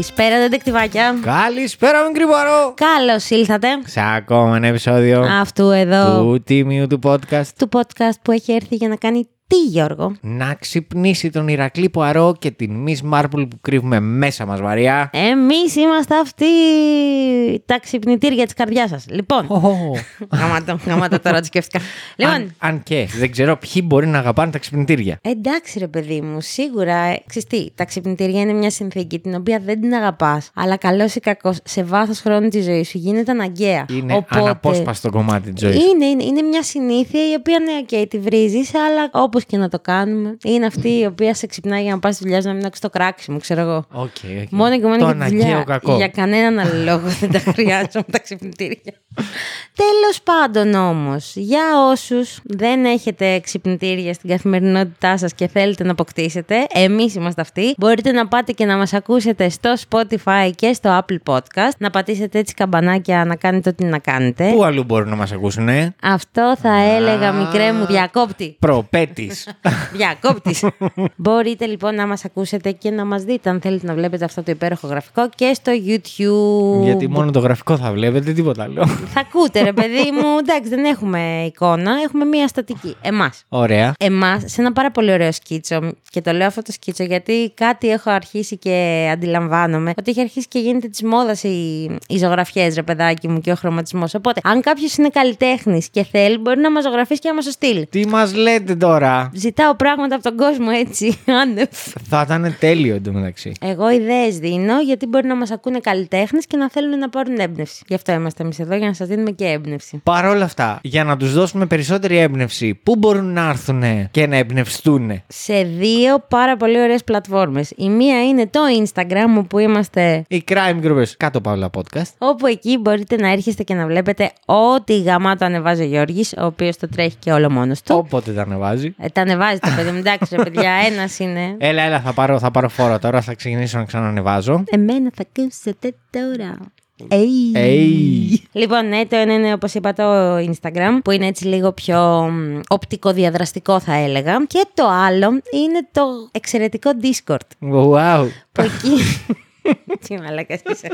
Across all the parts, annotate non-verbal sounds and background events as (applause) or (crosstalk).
Καλησπέρα, δεντεκτιβάκια. Καλησπέρα, μικρή Παρό. Καλώς ήλθατε. Σε ακόμα ένα επεισόδιο Αυτού εδώ του τίμιου του podcast. του podcast που έχει έρθει για να κάνει τι, Γιώργο; Να ξυπνήσει τον Ηρακλή Πουαρό και την Miss Marple που κρύβουμε μέσα μας βαριά. Εμείς είμαστε αυτοί τα ξυπνητήρια της καρδιάς σας. Λοιπόν. Γαμάτο, γαμάτο τώρα το σκέφτηκα. Λοιπόν, αν, αν και δεν ξέρω ποιοι μπορεί να αγαπάνε τα ξυπνητήρια. Εντάξει, ρε παιδί μου, σίγουρα. ε, Ξέρεις τι, τα ξυπνητήρια είναι μια συνθήκη την οποία δεν την αγαπάς, αλλά καλώς ή κακώς σε βάθος χρόνου της ζωής σου γίνεται αναγκαία. Είναι Οπότε- αναπόσπαστο κομμάτι της ζωής. Είναι, είναι, είναι μια συνήθεια η οποία ναι, οκ, τη βρίζεις, αλλά όπως και να το κάνουμε, είναι αυτή η οποία σε ξυπνάει για να πας στη δουλειά σου να μην ακούσει το κράξιμο, ξέρω εγώ. Οκ, οκ. Μόνο και μόνο το για τη δουλειά. αναγκαίο κακό. Για κανέναν άλλο λόγο δεν τα χρειάζομαι τα ξυπνητήρια. Τέλος πάντων όμως, για όσους δεν έχετε ξυπνητήρια στην καθημερινότητά σας και θέλετε να αποκτήσετε, εμείς είμαστε αυτοί. Μπορείτε να πάτε και να μας ακούσετε στο Spotify και στο Apple Podcast. Να πατήσετε έτσι καμπανάκια να κάνετε ό,τι να κάνετε. Πού αλλού μπορούν να μας ακούσουν, ε; Αυτό θα έλεγα, μικρέ μου, διακόπτη. Προπέτης. Διακόπτη. (laughs) Μπορείτε λοιπόν να μας ακούσετε και να μας δείτε αν θέλετε να βλέπετε αυτό το υπέροχο γραφικό και στο YouTube. Γιατί μόνο το γραφικό θα βλέπετε, τίποτα άλλο. Θα ακούτε, ρε παιδί μου. Εντάξει, δεν έχουμε εικόνα, έχουμε μία στατική. Εμάς. Ωραία. Εμάς, σε ένα πάρα πολύ ωραίο σκίτσο. Και το λέω αυτό το σκίτσο γιατί κάτι έχω αρχίσει και αντιλαμβάνομαι. Ότι έχει αρχίσει και γίνεται της μόδας οι, οι ζωγραφιές, ρε παιδάκι μου, και ο χρωματισμός. Οπότε, αν κάποιος είναι καλλιτέχνης και θέλει, μπορεί να μας ζωγραφίσει και να μας το στείλει. Τι μας λέτε τώρα; Ζητάω πράγματα από τον κόσμο έτσι, (laughs) άνευ. Θα ήταν τέλειο εντωμεταξύ. Εγώ ιδέες δίνω γιατί μπορεί να μας ακούνε καλλιτέχνες και να θέλουν να πάρουν έμπνευση. Γι' αυτό είμαστε εμείς εδώ, για να σας δίνουμε και έμπνευση. Παρ' όλα αυτά, για να τους δώσουμε περισσότερη έμπνευση, πού μπορούν να έρθουν και να εμπνευστούν. Σε δύο πάρα πολύ ωραίες πλατφόρμες. Η μία είναι το Instagram, όπου είμαστε. Οι crime groups κάτω παύλα podcast. Όπου εκεί μπορείτε να έρχεστε και να βλέπετε ό,τι γαμάτο ανεβάζει ο Γιώργης, ο οποίος το τρέχει και όλο μόνος του. Όποτε τα ανεβάζει. Ε, τα ανεβάζει το (laughs) παιδί μου, εντάξει ρε παιδιά, ένας είναι. Έλα, έλα, θα πάρω, θα πάρω φόρο τώρα, θα ξεκινήσω να ξανανεβάζω. Εμένα θα ακούσετε τώρα. Έι. Έι. Λοιπόν, ναι, το ένα είναι όπως είπα το Instagram, που είναι έτσι λίγο πιο μ, οπτικοδιαδραστικό θα έλεγα. Και το άλλο είναι το εξαιρετικό Discord. Wow. Που εκεί. (laughs) (laughs) Τι μαλακάς είσαι.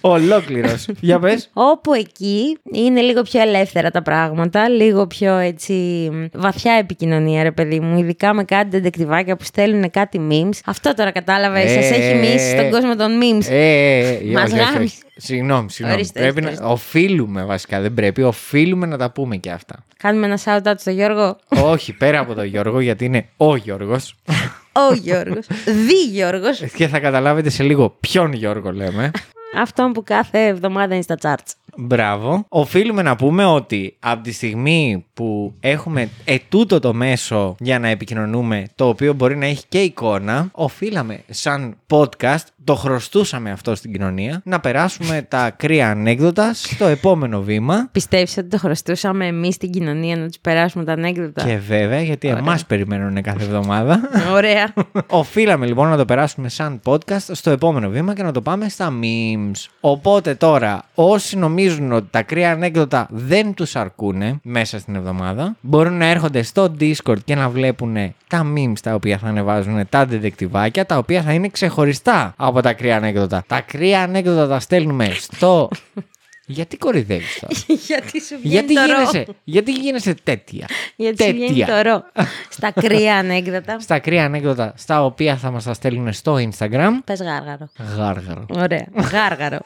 Ολόκληρος. Για πες. Όπου εκεί είναι λίγο πιο ελεύθερα τα πράγματα, λίγο πιο έτσι μ, βαθιά επικοινωνία, ρε παιδί μου. Ειδικά με κάτι ντεντεκτιβάκια που στέλνουν κάτι memes. Αυτό τώρα κατάλαβες. Ε, Σας έχει μίσει στον κόσμο των memes. Ε, ε, ε, Μας όχι, όχι, όχι. γάμισε. Συγγνώμη, συγγνώμη. Ορίστε, Πρέπει ορίστε, να. Οφείλουμε βασικά, δεν πρέπει. Οφείλουμε να τα πούμε και αυτά. Κάνουμε ένα shout out στο Γιώργο. όχι, πέρα από τον Γιώργο, γιατί είναι ο Γιώργος (laughs) Ο Γιώργος. Δι Γιώργος. Και θα καταλάβετε σε λίγο ποιον Γιώργο λέμε. Αυτόν που κάθε εβδομάδα είναι στα charts. Μπράβο. Οφείλουμε να πούμε ότι από τη στιγμή που έχουμε ετούτο το μέσο για να επικοινωνούμε, το οποίο μπορεί να έχει και εικόνα, οφείλαμε σαν podcast, το χρωστούσαμε αυτό στην κοινωνία, να περάσουμε τα κρύα ανέκδοτας στο επόμενο βήμα. Πιστεύεις ότι το χρωστούσαμε εμείς στην κοινωνία να τους περάσουμε τα ανέκδοτα; Και βέβαια, γιατί Ωραία. εμάς περιμένουν κάθε εβδομάδα. Ωραία. Οφείλαμε λοιπόν να το περάσουμε σαν podcast στο επόμενο βήμα και να το πάμε στα memes. Οπότε τώρα, όσοι νομίζουν ότι τα κρύα ανέκδοτα δεν τους αρκούνε μέσα στην εβδομάδα, μπορούν να έρχονται στο Discord και να βλέπουν τα memes τα οποία θα ανεβάζουν τα ντετεκτιβάκια, τα οποία θα είναι ξεχωριστά από τα κρύα ανέκδοτα. Τα κρύα ανέκδοτα τα στέλνουμε στο... (laughs) Γιατί κορυδεύεις τώρα; Γιατί σου βγαίνει γιατί, το ρο; γίνεσαι, γιατί γίνεσαι τέτοια; Γιατί σου βγαίνει το ρο; Στα κρύα ανέκδοτα; Στα κρύα ανέκδοτα, στα οποία θα μας τα στέλνουν στο Instagram. Πες γάργαρο. Γάργαρο. Ωραία. Γάργαρο.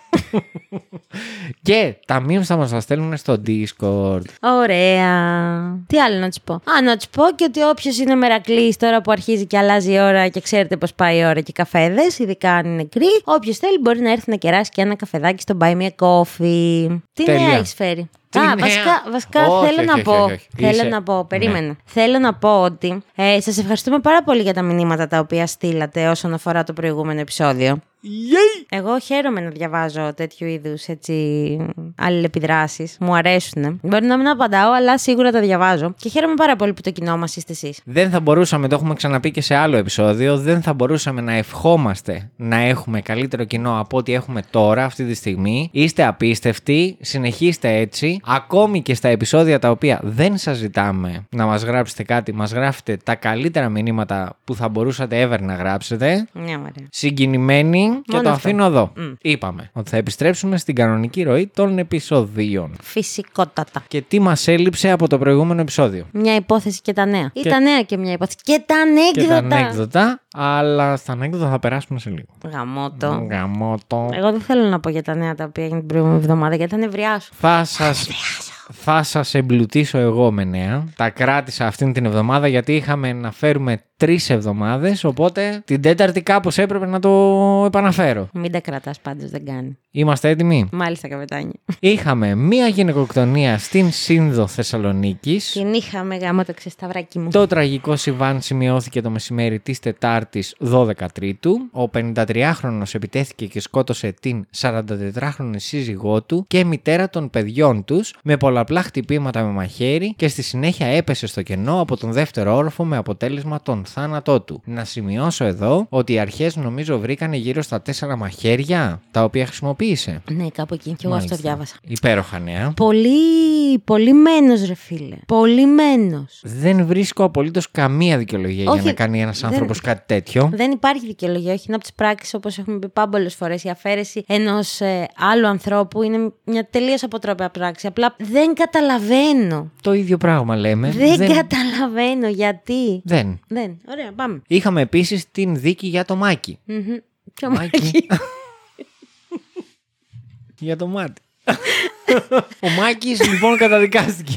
Και τα memes θα μας τα στέλνουν στο Discord. Ωραία. Τι άλλο να τους πω; Α, να τους πω και ότι όποιος είναι μερακλής τώρα που αρχίζει και αλλάζει η ώρα και ξέρετε πώς πάει η ώρα και καφέδες, ειδικά αν είναι νεκροί, όποιος θέλει μπορεί να έρθει να κεράσει και ένα καφεδάκι στο Buy Me a Coffee. Τι Τέλεια. νέα έχεις φέρει; Τι Α, νέα; βασικά, βασικά Όχι, θέλω όχι, να όχι, πω. όχι, όχι. Θέλω Είσαι- να πω, περίμενε. Ναι. Θέλω να πω ότι ε, σας ευχαριστούμε πάρα πολύ για τα μηνύματα τα οποία στείλατε όσον αφορά το προηγούμενο επεισόδιο. Εγώ χαίρομαι να διαβάζω τέτοιου είδους αλληλεπιδράσεις. Μου αρέσουν. Μπορεί να μην απαντάω, αλλά σίγουρα τα διαβάζω. Και χαίρομαι πάρα πολύ που το κοινό μας είστε εσείς. Δεν θα μπορούσαμε, το έχουμε ξαναπεί και σε άλλο επεισόδιο, δεν θα μπορούσαμε να ευχόμαστε να έχουμε καλύτερο κοινό από ό,τι έχουμε τώρα, αυτή τη στιγμή. Είστε απίστευτοι, συνεχίστε έτσι. Ακόμη και στα επεισόδια τα οποία δεν σας ζητάμε να μας γράψετε κάτι, μας γράφετε τα καλύτερα μηνύματα που θα μπορούσατε ever να γράψετε. Ναι, ωραία. Συγκινημένοι και Μόνο το αυτό. αφήνω εδώ. Μμ. Είπαμε ότι θα επιστρέψουμε στην κανονική ροή των επεισοδίων. Φυσικότατα. Και τι μας έλειψε από το προηγούμενο επεισόδιο. Μια υπόθεση και τα νέα. Ή Και- τα νέα και μια υπόθεση. Και τα Και τα ανέκδοτα. ανέκδοτα, αλλά στα ανέκδοτα θα περάσουμε σε λίγο. Γαμώτο. Γαμώτο. Εγώ δεν θέλω να πω για τα νέα τα οποία έγινε την προηγούμενη εβδομάδα γιατί θα νευριάσω. Θα σας, θα σας εμπλουτίσω εγώ με νέα. Τα κράτησα αυτήν την εβδομάδα γιατί είχαμε να φέρουμε τρεις εβδομάδες, οπότε την τέταρτη κάπως έπρεπε να το επαναφέρω. Μην τα κρατάς πάντως, δεν κάνει. Είμαστε έτοιμοι; Μάλιστα, καπετάνιο. Είχαμε μία γυναικοκτονία στην Σύνδο Θεσσαλονίκης. Την είχαμε γάμο το ξεσταυράκι μου. Το τραγικό συμβάν σημειώθηκε το μεσημέρι της Τετάρτης 12 Τρίτου. Ο 53χρονος επιτέθηκε και σκότωσε την 44χρονη σύζυγό του και μητέρα των παιδιών τους με πολλαπλά χτυπήματα με μαχαίρι και στη συνέχεια έπεσε στο κενό από τον δεύτερο όροφο με αποτέλεσμα τον θάνατό του. Να σημειώσω εδώ ότι οι αρχές νομίζω βρήκανε γύρω στα 4 μαχαίρια τα οποία χρησιμοποίησε. Ναι, κάπου εκεί. Και εγώ αυτό Μάλιστα. διάβασα. Υπέροχα νέα. Πολύ, πολύ μένος ρε φίλε. Πολύ μένος. Δεν βρίσκω απολύτως καμία δικαιολογία για Όχι, να κάνει ένας δεν- άνθρωπος κάτι τέτοιο. Δεν υπάρχει δικαιολογία. Όχι, είναι από τις πράξεις, όπως έχουμε πει πάμπολες φορές. Η αφαίρεση ενός άλλου ανθρώπου είναι μια τελείως αποτρόπαια πράξη. Απλά δεν καταλαβαίνω. Το ίδιο πράγμα λέμε. δεν, καταλαβαίνω γιατί. Δεν. Δεν. Ωραία, πάμε. Είχαμε επίσης την δίκη για το Μάκη. Μμμ. Ποιο Μάκη. μάκι. (laughs) για το μάτι. (laughs) Ο Μάκης λοιπόν καταδικάστηκε.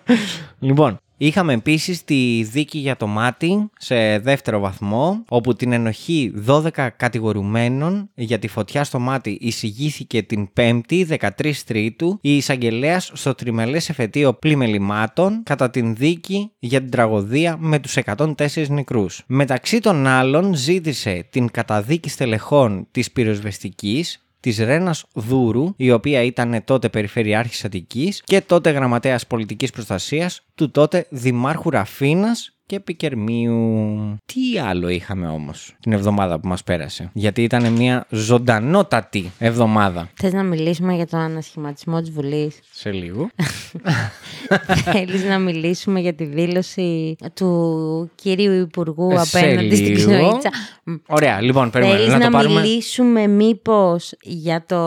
(laughs) λοιπόν, είχαμε επίσης τη δίκη για το μάτι σε δεύτερο βαθμό, όπου την ενοχή 12 κατηγορουμένων για τη φωτιά στο μάτι εισηγήθηκε την 5η 13 Τρίτου η εισαγγελέας στο τριμελές εφετείο πλημελημάτων κατά την δίκη για την τραγωδία με τους 104 νεκρούς. Μεταξύ των άλλων ζήτησε την καταδίκη στελεχών της πυροσβεστικής της Ρένας Δούρου, η οποία ήταν τότε Περιφερειάρχης Αττικής και τότε Γραμματέας Πολιτικής Προστασίας του τότε Δημάρχου Ραφίνας και Πικερμίου. Τι άλλο είχαμε όμως την εβδομάδα που μας πέρασε; Γιατί ήταν μια ζωντανότατη εβδομάδα. Θες να μιλήσουμε για τον ανασχηματισμό της Βουλής; Σε λίγο. (laughs) Θέλεις να μιλήσουμε για τη δήλωση του κυρίου Υπουργού Ε, σε απέναντι στην λίγο. Ξνοήτσα. Μ. Ωραία, λοιπόν, περιμένουμε Θέλεις να, να, το πάρουμε. μιλήσουμε μήπως για το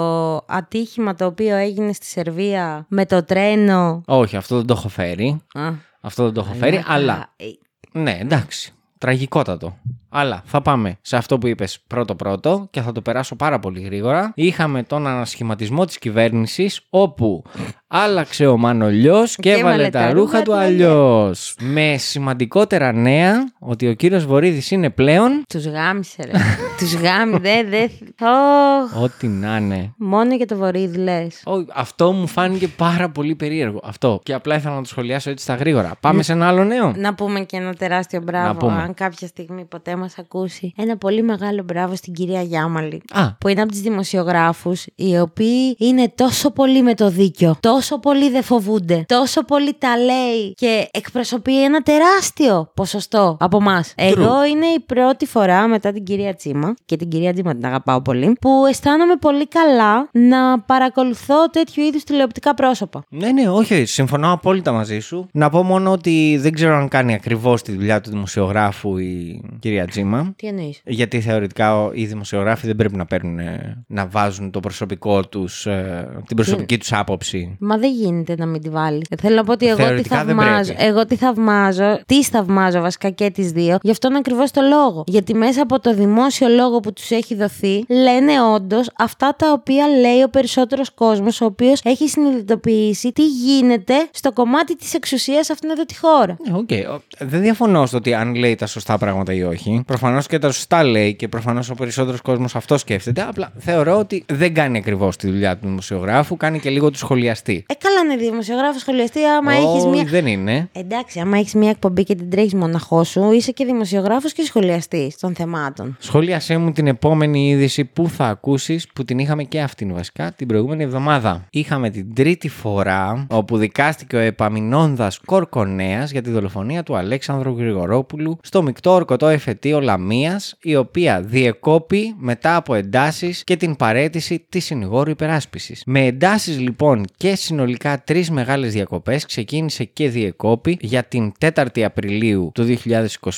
ατύχημα το οποίο έγινε στη Σερβία με το τρένο; Όχι, αυτό δεν το έχω φέρει. Α, Αυτό δεν το έχω φέρει, αλλά ε, Ναι, εντάξει. Τραγικότατο. Αλλά θα πάμε σε αυτό που είπες πρώτο-πρώτο και θα το περάσω πάρα πολύ γρήγορα. Είχαμε τον ανασχηματισμό της κυβέρνησης όπου άλλαξε ο Μανολιός και, έβαλε τα ρούχα του αλλιώς. Με σημαντικότερα νέα ότι ο κύριος Βορύδης είναι πλέον... Τους γάμισε ρε. (laughs) Τους γάμισε. Δεν, δεν. (laughs) Ωχ, Ό,τι να είναι. μόνο για το βορείδι λες. Ω, αυτό μου φάνηκε πάρα πολύ περίεργο. Αυτό. Και απλά ήθελα να το σχολιάσω έτσι στα γρήγορα. Πάμε σε ένα άλλο νέο. Να πούμε και ένα τεράστιο Να μπράβο, πούμε. αν κάποια στιγμή ποτέ μας ακούσει. Ένα πολύ μεγάλο μπράβο στην κυρία Γιάμαλη. Α, Που είναι από τις δημοσιογράφους οι οποίοι είναι τόσο πολύ με το δίκιο, τόσο πολύ δεν φοβούνται, τόσο πολύ τα λέει και εκπροσωπεί ένα τεράστιο ποσοστό από εμά. Εγώ είναι η πρώτη φορά μετά την κυρία Τσίμα και την κυρία Τσίμα την αγαπάω πολύ, που αισθάνομαι πολύ καλά να παρακολουθώ τέτοιου είδους τηλεοπτικά πρόσωπα. Ναι, ναι, όχι, συμφωνώ απόλυτα μαζί σου. Να πω μόνο ότι δεν ξέρω αν κάνει ακριβώς τη δουλειά του δημοσιογράφου η κυρία Τζίμα. Τι εννοείς; Γιατί θεωρητικά ο- οι δημοσιογράφοι δεν πρέπει να παίρνουν, ε, να βάζουν το προσωπικό τους, ε, την προσωπική τους άποψη. Μα δεν γίνεται να μην τη βάλει. Θέλω να πω ότι εγώ τη Θεωρητικά δεν θαυμάζω. πρέπει. Εγώ τη θαυμάζω. Τις θαυμάζω βασικά και τις δύο. Γι' αυτόν ακριβώς το λόγο. Γιατί μέσα από το δημόσιο λόγο που τους έχει δοθεί, λένε όντως αυτά τα οποία λέει ο περισσότερος κόσμος, ο οποίος έχει συνειδητοποιήσει τι γίνεται στο κομμάτι της εξουσίας σε αυτήν εδώ τη χώρα. Ναι, οκ. Ο- Δεν διαφωνώ στο ότι αν λέει τα σωστά πράγματα ή όχι. Προφανώς και τα σωστά λέει και προφανώς ο περισσότερος κόσμος αυτό σκέφτεται. Απλά θεωρώ ότι δεν κάνει ακριβώς τη δουλειά του δημοσιογράφου, κάνει και λίγο του σχολιαστή. Ε, καλά είναι δημοσιογράφος σχολιαστή, άμα Όχι, έχει μια. δεν είναι. Εντάξει, άμα έχεις μια εκπομπή και την τρέχεις μοναχό σου, είσαι και δημοσιογράφος και σχολιαστής των θεμάτων. Σχόλιασέ μου την επόμενη είδηση που θα ακούσεις, που την είχαμε και αυτήν βασικά την προηγούμενη εβδομάδα. Είχαμε την τρίτη φορά όπου δικάστηκε ο Επαμινώνδας Κορκονέας για τη δολοφονία του Αλέξανδρου Γρηγορόπουλου στο μεικτό ορκωτό εφετείο Λαμίας, η οποία διεκόπη μετά από εντάσεις και την παρέτηση της συνηγόρου υπεράσπισης. Με εντάσεις λοιπόν και συνολικά τρεις μεγάλες διακοπές ξεκίνησε και διεκόπη για την 4η Απριλίου του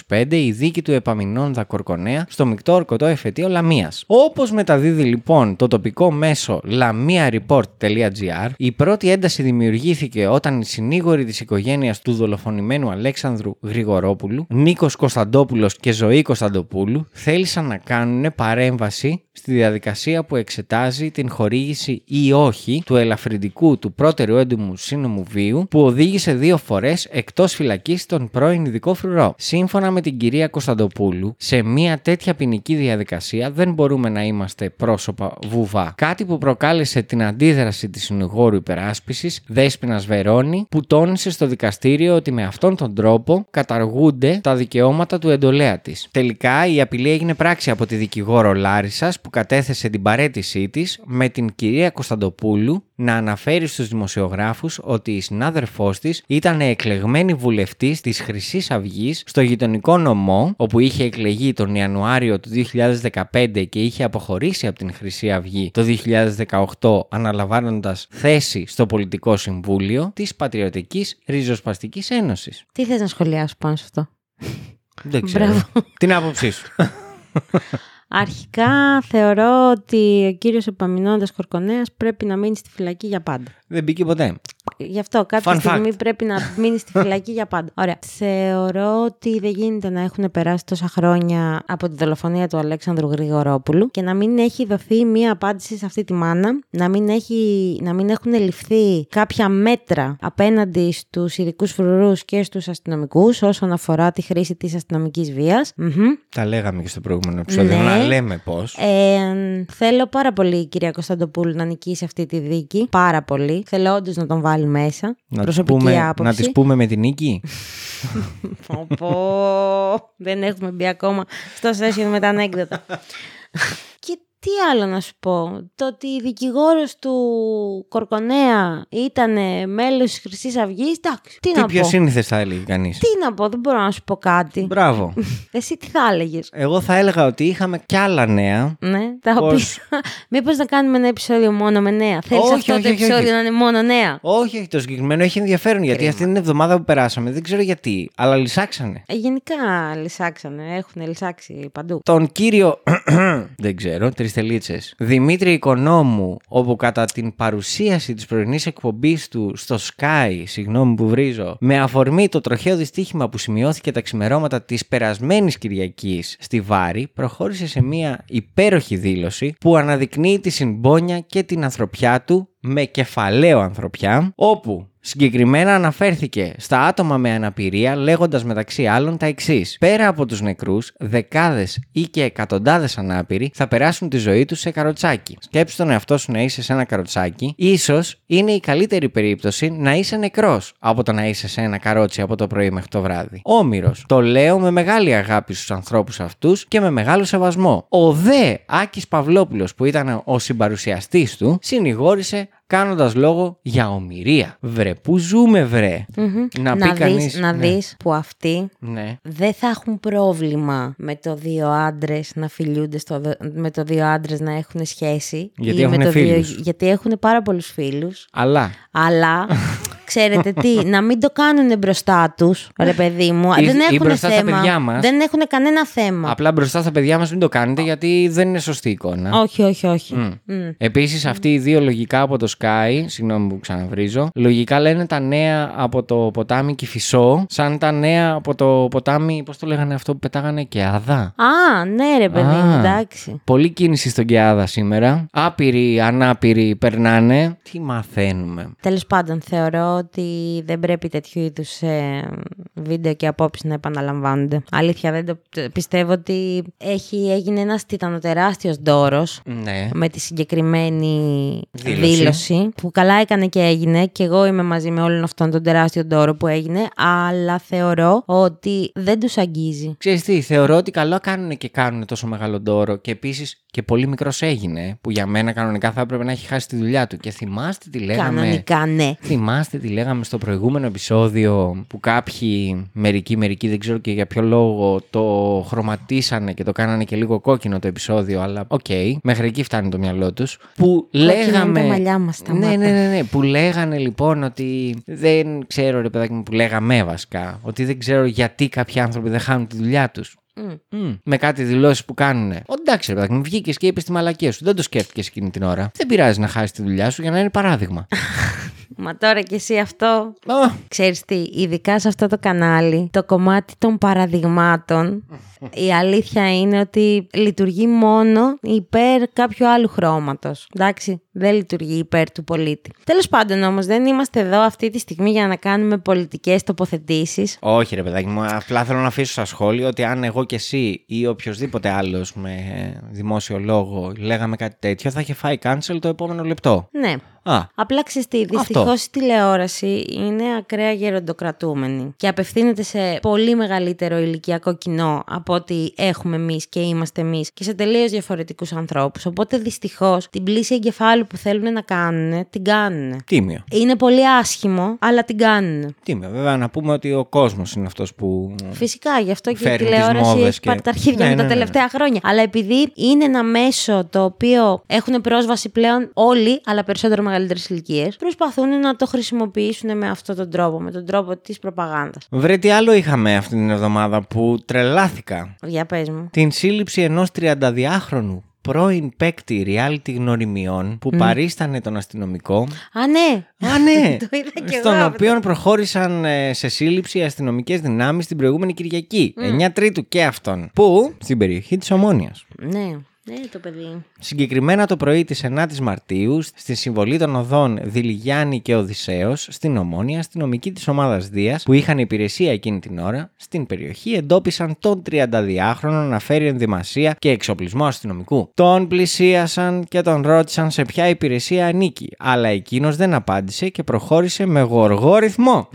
2025 η δίκη του Επαμινώνδα Κορκονέα στο μεικτό ορκωτό εφετείο Λαμίας. Όπως μεταδίδει λοιπόν το τοπικό μέσο lamiareport.gr, η πρώτη ένταση δημιουργήθηκε όταν οι συνήγοροι της οικογένειας του δολοφονημένου Αλέξανδρου Γρηγορόπουλου, Νίκος Κωνσταντόπουλος και Ζωή Κωνσταντοπούλου, θέλησαν να κάνουν παρέμβαση στη διαδικασία που εξετάζει την χορήγηση ή όχι του ελαφρυντικού του πρώτερου έντιμου σύνομου βίου που οδήγησε δύο φορές εκτός φυλακής τον πρώην ειδικό φρουρό. Σύμφωνα με την κυρία Κωνσταντοπούλου, σε μια τέτοια ποινική διαδικασία δεν μπορούμε να είμαστε πρόσωπα βουβά. Κάτι που προκάλεσε την αντίδραση της συνηγόρου υπεράσπισης Δέσπινας Βερόνη, που τόνισε στο δικαστήριο ότι με αυτόν τον τρόπο καταργούνται τα δικαιώματα του εντολέα της. Τελικά η απειλή έγινε πράξη από τη δικηγόρο Λάρισας που κατέθεσε την παρέτησή της με την κυρία Κωνσταντοπούλου να αναφέρει στους δημοσιογράφους ότι η συνάδελφός της ήταν εκλεγμένη βουλευτής της Χρυσής Αυγής στο γειτονικό νομό, όπου είχε εκλεγεί τον Ιανουάριο του 2015 και είχε αποχωρήσει από την Χρυσή Αυγή το 2018 αναλαμβάνοντας θέση στο πολιτικό συμβούλιο της Πατριωτικής Ριζοσπαστικής Ένωσης. Τι θες να σχολιάσω πάνω σε αυτό; Δεν ξέρω. Μπράβο. Την άποψή σου. (laughs) Αρχικά θεωρώ ότι ο κύριος Επαμινώντας Κορκονέας πρέπει να μείνει στη φυλακή για πάντα. Δεν μπήκε ποτέ. Γι' αυτό κάποια Fun στιγμή fact. πρέπει να (laughs) μείνεις στη φυλακή για πάντα. Ωραία. Θεωρώ ότι δεν γίνεται να έχουν περάσει τόσα χρόνια από τη δολοφονία του Αλέξανδρου Γρηγορόπουλου και να μην έχει δοθεί μία απάντηση σε αυτή τη μάνα, να μην, έχει, να μην έχουν ληφθεί κάποια μέτρα απέναντι στους ειδικούς φρουρούς και στους αστυνομικούς όσον αφορά τη χρήση της αστυνομικής βίας. Μμμ. Τα λέγαμε και στο προηγούμενο επεισόδιο. Ναι. Να λέμε πώς. Ε, θέλω πάρα πολύ η κυρία Κωνσταντοπούλου να νικήσει αυτή τη δίκη. Πάρα πολύ. Θέλω όντως να τον βάλει μέσα. Να της, Προσωπική πούμε, άποψη. να της πούμε με την νίκη. Πω, πω. Δεν έχουμε μπει ακόμα στο session με τα ανέκδοτα. (laughs) Και τι άλλο να σου πω. Το ότι η δικηγόρος του Κορκονέα ήταν μέλος της Χρυσής Αυγής, εντάξει, τι, Τι να πιο πω. σύνηθες θα έλεγε κανείς; Τι να πω, δεν μπορώ να σου πω κάτι. Μπράβο. (laughs) Εσύ τι θα έλεγες; Εγώ θα έλεγα ότι είχαμε κι άλλα νέα. Ναι, τα Πώς; οποία. (laughs) Μήπως να κάνουμε ένα επεισόδιο μόνο με νέα; Θέλεις Όχι, αυτό όχι, το όχι, επεισόδιο όχι. να είναι μόνο νέα; Όχι, όχι, το συγκεκριμένο έχει ενδιαφέρον γιατί Κρίμα. αυτή την εβδομάδα που περάσαμε δεν ξέρω γιατί, αλλά λυσάξανε. Ε, γενικά λυσάξανε, έχουν λυσάξει παντού. Τον κύριο. (clears throat) δεν ξέρω, τρει τελίτσες. Δημήτρη Οικονόμου, όπου κατά την παρουσίαση της πρωινής εκπομπής του στο Sky, συγγνώμη που βρίζω, με αφορμή το τροχαίο δυστύχημα που σημειώθηκε τα ξημερώματα της περασμένης Κυριακής στη Βάρη, προχώρησε σε μια υπέροχη δήλωση που αναδεικνύει τη συμπόνια και την ανθρωπιά του με κεφαλαίο ανθρωπιά, όπου συγκεκριμένα αναφέρθηκε στα άτομα με αναπηρία λέγοντας μεταξύ άλλων τα εξής. Πέρα από τους νεκρούς, δεκάδες ή και εκατοντάδες ανάπηροι θα περάσουν τη ζωή τους σε καροτσάκι. Σκέψου τον εαυτό σου να είσαι σε ένα καροτσάκι, ίσως είναι η καλύτερη περίπτωση να είσαι νεκρός από το να είσαι σε ένα καρότσι από το πρωί μέχρι το βράδυ. Όμηρος. Το λέω με μεγάλη αγάπη στους ανθρώπους αυτούς και με μεγάλο σεβασμό. Ο δε Άκης Παυλόπουλος που ήταν ο συμπαρουσιαστής του συνηγόρησε κάνοντας λόγο για ομοιρία. Βρε, πού ζούμε βρε; Να πει να κανείς... δεις, να ναι. δεις που αυτοί Ναι. δεν θα έχουν πρόβλημα με το δύο άντρες να φιλιούνται, στο, δο- με το δύο άντρες να έχουν σχέση. Γιατί ή με έχουν το δύο- φίλους. γιατί έχουν πάρα πολλούς φίλους. Αλλά Αλλά (laughs) ξέρετε τι, (laughs) να μην το κάνουν μπροστά τους, ρε παιδί μου. Ή- δεν ή έχουν μπροστά στα θέμα. παιδιά μας. Δεν έχουν κανένα θέμα. Απλά μπροστά στα παιδιά μας μην το κάνετε γιατί δεν είναι σωστή εικόνα. Όχι, όχι, όχι. Μμ. Μμ. Επίσης, αυτοί οι δύο λογικά από το Sky, συγγνώμη που ξαναβρίζω, λογικά λένε τα νέα από το ποτάμι Κυφισό, σαν τα νέα από το ποτάμι, πώς το λέγανε αυτό που πετάγανε, Κεάδα; Α, ναι, ρε παιδί μου, Α. εντάξει. Πολλή κίνηση στον Κεάδα σήμερα. Άπειροι, ανάπηροι περνάνε. Τι μαθαίνουμε; Τέλος πάντων, θεωρώ ότι δεν πρέπει τέτοιου είδους βίντεο και απόψεις να επαναλαμβάνονται. Αλήθεια, δεν το πιστεύω ότι έχει, έγινε ένας τιτανοτεράστιος δώρος Ναι. με τη συγκεκριμένη Δήλωση. δήλωση. που καλά έκανε και έγινε και εγώ είμαι μαζί με όλον αυτόν τον τεράστιο δώρο που έγινε αλλά θεωρώ ότι δεν τους αγγίζει. Ξέρεις τι, θεωρώ ότι καλό κάνουν και κάνουν τόσο μεγάλο δώρο και επίσης και πολύ μικρός έγινε. Που για μένα κανονικά θα έπρεπε να έχει χάσει τη δουλειά του. Και θυμάστε τι λέγαμε. Κανονικά ναι. Θυμάστε τι λέγαμε στο προηγούμενο επεισόδιο που κάποιοι, μερικοί, μερικοί δεν ξέρω και για ποιο λόγο, το χρωματίσανε και το κάνανε και λίγο κόκκινο το επεισόδιο, αλλά οκ, μέχρι εκεί φτάνει το μυαλό τους. Που είναι λέγαμε... τα μαλλιά μας, τα ναι, μάτια. ναι, ναι, ναι, που λέγανε λοιπόν ότι δεν ξέρω ρε παιδάκι μου που λέγαμε βασικά, ότι δεν ξέρω γιατί κάποιοι άνθρωποι δεν χάνουν τη δουλειά τους. Μμ. Μμ, με κάτι δηλώσεις που κάνουν. Εντάξει, ρε παιδάκι μου, βγήκες και είπες τη μαλακία σου. Δεν το σκέφτηκες εκείνη την ώρα. Δεν πειράζει να χάσεις τη δουλειά σου για να είναι παράδειγμα. (laughs) Μα τώρα και εσύ αυτό Α, Ξέρεις τι, ειδικά σε αυτό το κανάλι, το κομμάτι των παραδειγμάτων, η αλήθεια είναι ότι λειτουργεί μόνο υπέρ κάποιου άλλου χρώματος. Εντάξει, δεν λειτουργεί υπέρ του πολίτη. Τέλος πάντων όμως, δεν είμαστε εδώ αυτή τη στιγμή για να κάνουμε πολιτικές τοποθετήσεις. Όχι, ρε παιδάκι μου. Απλά θέλω να αφήσω στα σχόλια ότι αν εγώ και εσύ ή οποιοδήποτε άλλος με δημόσιο λόγο λέγαμε κάτι τέτοιο, θα είχε φάει cancel το επόμενο λεπτό. Ναι. Α, Απλά ξέρεις τι, δυστυχώς η τηλεόραση είναι ακραία γεροντοκρατούμενη και απευθύνεται σε πολύ μεγαλύτερο ηλικιακό κοινό από ό,τι έχουμε εμείς και είμαστε εμείς και σε τελείως διαφορετικούς ανθρώπους. Οπότε δυστυχώς την πλήση εγκεφάλου που θέλουν να κάνουν, την κάνουν. τίμιο. Είναι πολύ άσχημο, αλλά την κάνουν. Τίμιο. Βέβαια, να πούμε ότι ο κόσμος είναι αυτός που. Φυσικά, γι' αυτό και η Φέρνει τις τηλεόραση μόδες έχει και- πάρει τα αρχίδια Ναι, μου ναι, τα ναι, τελευταία χρόνια. Αλλά επειδή είναι ένα μέσο το οποίο έχουν πρόσβαση πλέον όλοι, αλλά περισσότερο μεγαλύτερες ηλικίες, προσπαθούν να το χρησιμοποιήσουν με αυτόν τον τρόπο, με τον τρόπο της προπαγάνδας. Βρε τι άλλο είχαμε αυτή την εβδομάδα που τρελάθηκα. Για πες μου. Την σύλληψη ενός 32χρονου πρώην παίκτη reality γνωριμιών που παρίστανε τον αστυνομικό. Α, ναι! Α, ναι! (laughs) Το είδα κι εγώ Στον αυτό. οποίο προχώρησαν ε, σε σύλληψη οι αστυνομικές δυνάμεις την προηγούμενη Κυριακή. 9 Τρίτου και αυτόν. Πού; Στην περιοχή της Ομόνιας. Ναι, ναι, το παιδί. Συγκεκριμένα το πρωί της 9ης Μαρτίου, στη συμβολή των οδών Δηλιγιάννη και Οδυσσέως, στην Ομόνια, αστυνομικοί της ομάδας Δίας, που είχαν υπηρεσία εκείνη την ώρα, στην περιοχή εντόπισαν τον 32χρονο να φέρει ενδυμασία και εξοπλισμό αστυνομικού. Τον πλησίασαν και τον ρώτησαν σε ποια υπηρεσία ανήκει, αλλά εκείνος δεν απάντησε και προχώρησε με γοργό ρυθμό.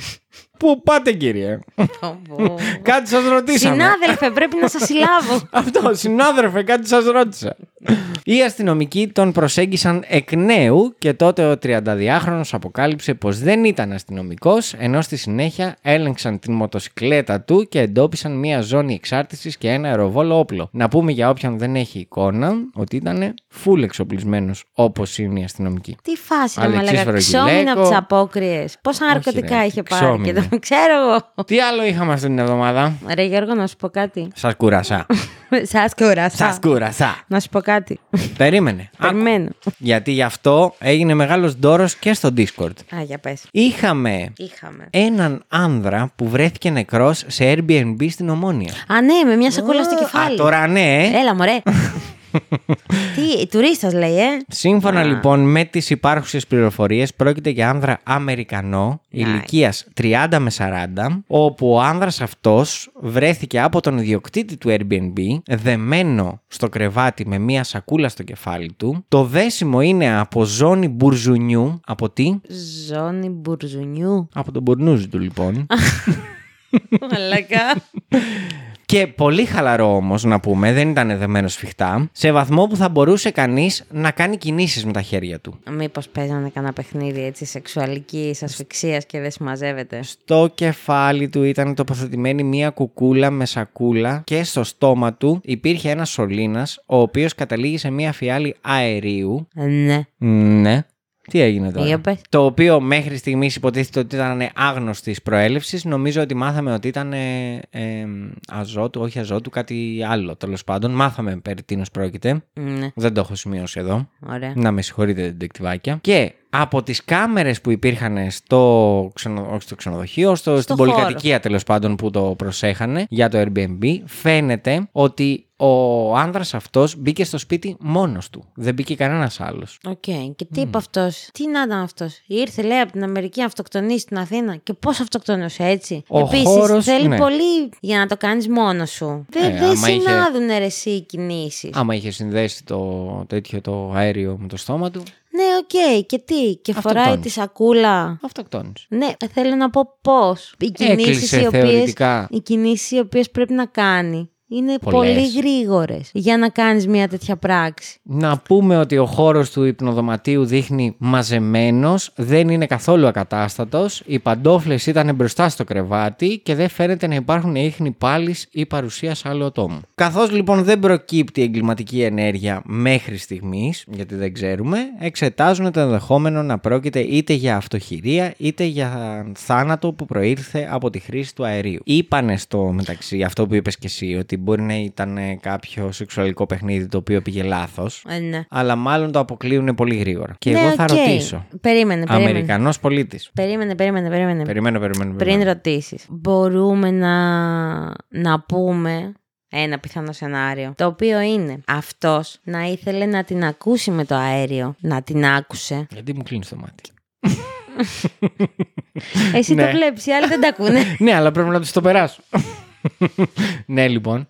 Πού πάτε κύριε; Κάτι σας ρωτήσαμε. Συνάδελφε, πρέπει να σας συλλάβω. (laughs) Αυτό, συνάδελφε, κάτι σας ρώτησα. Οι αστυνομικοί τον προσέγγισαν εκ νέου και τότε ο 32χρονος αποκάλυψε πως δεν ήταν αστυνομικός, ενώ στη συνέχεια έλεγξαν την μοτοσυκλέτα του και εντόπισαν μια ζώνη εξάρτησης και ένα αεροβόλο όπλο. Να πούμε για όποιον δεν έχει εικόνα ότι ήταν full εξοπλισμένος όπως είναι οι αστυνομικοί. Τι φάση, ρε Αλεξής μαλακά. Ξόμινα Βαρογγυλέκο. από τις απόκριες. Πόσα Όχι, ναρκωτικά ρε, είχε πάρει και ξόμινε. Το (laughs) ξέρω εγώ. Τι άλλο είχαμε αυτή την εβδομάδα; Ρε Γιώργο, να σου πω κάτι. Σας κούρασα. (laughs) Σας κούρασα. Σας κούρασα. Να σου πω κάτι. Περίμενε. (laughs) Άκου. Περιμένω. Γιατί γι' αυτό έγινε μεγάλος ντόρος και στο Discord. Α, για πες. Είχαμε Είχαμε. έναν άνδρα που βρέθηκε νεκρός σε Airbnb στην Ομόνια. Α, ναι, με μια σακούλα στο κεφάλι. Α, τώρα ναι. Έλα, μωρέ. Τι, τουρίστας λέει, ε. Σύμφωνα Α. λοιπόν με τις υπάρχουσες πληροφορίες πρόκειται για άνδρα Αμερικανό ηλικίας 30 με 40 όπου ο άνδρας αυτός βρέθηκε από τον ιδιοκτήτη του Airbnb δεμένο στο κρεβάτι με μία σακούλα στο κεφάλι του. Το δέσιμο είναι από ζώνη μπουρζουνιού. Από τι; Ζώνη μπουρζουνιού. Από τον μπουρνούζι του λοιπόν. (laughs) Μαλακά. Και πολύ χαλαρό όμως να πούμε, δεν ήταν δεμένο σφιχτά, σε βαθμό που θα μπορούσε κανείς να κάνει κινήσεις με τα χέρια του. Μήπως παίζανε κανένα παιχνίδι έτσι σεξουαλική ασφυξία και δεν συμμαζεύεται. Στο κεφάλι του ήταν τοποθετημένη μία κουκούλα με σακούλα και στο στόμα του υπήρχε ένας σωλήνας, ο οποίος καταλήγει σε μία φιάλη αερίου. Ναι. Ναι. Τι έγινε τώρα; Για πες. Το οποίο μέχρι στιγμής υποτίθεται ότι ήταν άγνωστη προέλευσης. Νομίζω ότι μάθαμε ότι ήταν ε, ε, αζότου, όχι αζότου, κάτι άλλο τέλος πάντων. Μάθαμε περί τίνος πρόκειται. Ναι, Δεν το έχω σημειώσει εδώ. ωραία. Να με συγχωρείτε, ντετεκτιβάκια. Και από τις κάμερες που υπήρχαν στο, ξενο... όχι στο ξενοδοχείο, στο, στην χώρο. πολυκατοικία τέλος πάντων που το προσέχανε για το Airbnb, φαίνεται ότι ο άνδρας αυτός μπήκε στο σπίτι μόνος του. Δεν μπήκε κανένας άλλος. Οκ. Και τι είπε αυτός, τι να ήταν αυτός; Ήρθε, λέει, από την Αμερική να αυτοκτονήσει στην Αθήνα. Και πώς αυτοκτονούσε έτσι; Ο Επίσης, χώρος, θέλει ναι. πολύ για να το κάνεις μόνος σου. Δεν Ε, δεν άμα είχε- συνάδουν ρε εσύ οι κινήσεις. Άμα είχε συνδέσει το τέτοιο το αέριο με το στόμα του, Ναι, οκ. Και τι, και φοράει Αυτοκτόνησε. τη σακούλα. αυτοκτόνησε. Ναι, θέλω να πω πώς. Οι κινήσεις Έκλεισε οι οποίες θεωρητικά. οι κινήσεις οι οποίες πρέπει να κάνει είναι Πολλές. πολύ γρήγορες για να κάνεις μια τέτοια πράξη. Να πούμε ότι ο χώρος του υπνοδωματίου δείχνει μαζεμένος, δεν είναι καθόλου ακατάστατος, οι παντόφλες ήταν μπροστά στο κρεβάτι και δεν φαίνεται να υπάρχουν ίχνη πάλης ή παρουσίας άλλου ατόμου. Καθώς λοιπόν δεν προκύπτει εγκληματική ενέργεια μέχρι στιγμής, γιατί δεν ξέρουμε, εξετάζουν το ενδεχόμενο να πρόκειται είτε για αυτοχειρία είτε για θάνατο που προήλθε από τη χρήση του αερίου. Είπανε στο μεταξύ αυτό που είπες και εσύ, ότι μπορεί να ήταν κάποιο σεξουαλικό παιχνίδι το οποίο πήγε λάθος Ε, ναι. αλλά μάλλον το αποκλείουν πολύ γρήγορα. Και Ναι, εγώ θα οκ. ρωτήσω. Περίμενε, περίμενε. Αμερικανός πολίτης. Περίμενε, περίμενε, περίμενε. Περιμένω, περιμένω. Πριν περιμένω. ρωτήσεις, μπορούμε να, να πούμε ένα πιθανό σενάριο. Το οποίο είναι αυτός να ήθελε να την ακούσει με το αέριο. Να την άκουσε. Γιατί μου κλείνεις το μάτι. Εσύ Ναι. το βλέπεις, οι άλλοι δεν τα ακούνε. (laughs) ναι, αλλά πρέπει να τους το περάσω. Ναι, λοιπόν.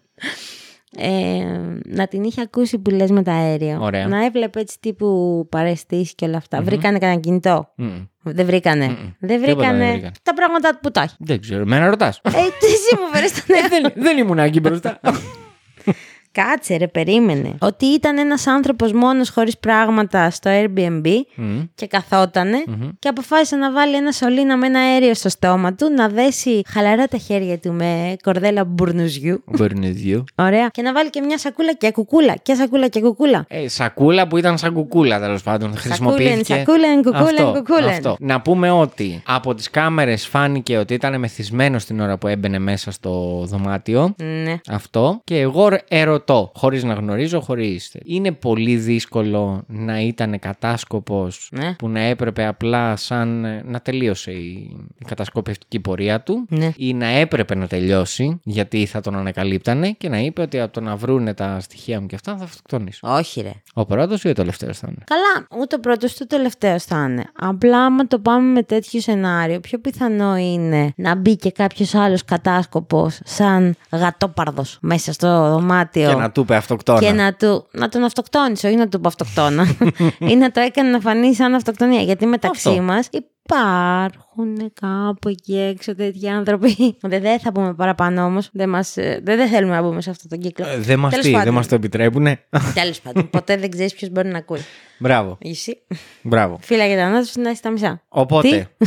Ε, να την είχε ακούσει που λες με το αέριο. Ωραία. Να έβλεπε έτσι τύπου παρεστήσεις και όλα αυτά. Βρήκανε κανένα κινητό. Μμ. Δεν βρήκανε. Μμμ. Δεν Τίποτα βρήκανε δεν βρήκανε. τα πράγματα που τα έχει. Δεν ξέρω, με ρωτάς. Ε, τι εσύ μου φέρεις τον εαυτό. δεν, δεν ήμουν εκεί μπροστά. (laughs) Κάτσε ρε, περίμενε. Ότι ήταν ένας άνθρωπος μόνος χωρίς πράγματα στο Airbnb Μμ. και καθότανε και αποφάσισε να βάλει ένα σωλήνα με ένα αέριο στο στόμα του, να δέσει χαλαρά τα χέρια του με κορδέλα μπουρνουζιού. Μπορεί να είναι δύο. Ωραία. Και να βάλει και μια σακούλα και κουκούλα. Και σακούλα και κουκούλα. Ε, σακούλα που ήταν σαν κουκούλα τέλος πάντων. Χρησιμοποιήθηκε. σακούλα, εν, κουκούλα, εν, Αυτό, κουκούλα. αυτό. Να πούμε ότι από τις κάμερες φάνηκε ότι ήταν μεθυσμένο την ώρα που έμπαινε μέσα στο δωμάτιο. Ναι. Αυτό. Και εγώ ερωτώ, χωρίς να γνωρίζω, χωρίς. Είναι πολύ δύσκολο να ήταν κατάσκοπος Ναι. που να έπρεπε απλά σαν ε, να τελείωσε η, η κατασκοπευτική πορεία του Ναι. ή να έπρεπε να τελειώσει γιατί θα τον ανακαλύπτανε και να είπε ότι από το να βρούνε τα στοιχεία μου και αυτά θα αυτοκτονήσω. Όχι ρε. Ο πρώτος ή ο τελευταίος θα είναι; Καλά, ούτε ο πρώτος ούτε ο τελευταίος θα είναι. Απλά, άμα το πάμε με τέτοιο σενάριο, πιο πιθανό είναι να μπει και κάποιος άλλος κατάσκοπος, σαν γατόπαρδος, μέσα στο δωμάτιο. Και να του είπε αυτοκτόνα. και να, του, να τον αυτοκτόνησε, όχι να του πω αυτοκτόνα. (laughs) ή να το έκανε να φανεί σαν αυτοκτονία. Γιατί μεταξύ Αυτό. μας υπάρχουν κάπου εκεί έξω τέτοιοι άνθρωποι. δεν, δεν θα πούμε παραπάνω όμως. Δεν, μας, ε, δεν, δεν θέλουμε να μπούμε σε αυτό τον κύκλο. Ε, δεν μας Τέλος τι, δεν πάντων. μας το επιτρέπουνε. Τέλος πάντων, (laughs) ποτέ δεν ξέρεις ποιος μπορεί να ακούει. Μπράβο. Εσύ. Μπράβο. Φύλαγε τα νότα σου να έχει τα μισά. Οπότε. Τι;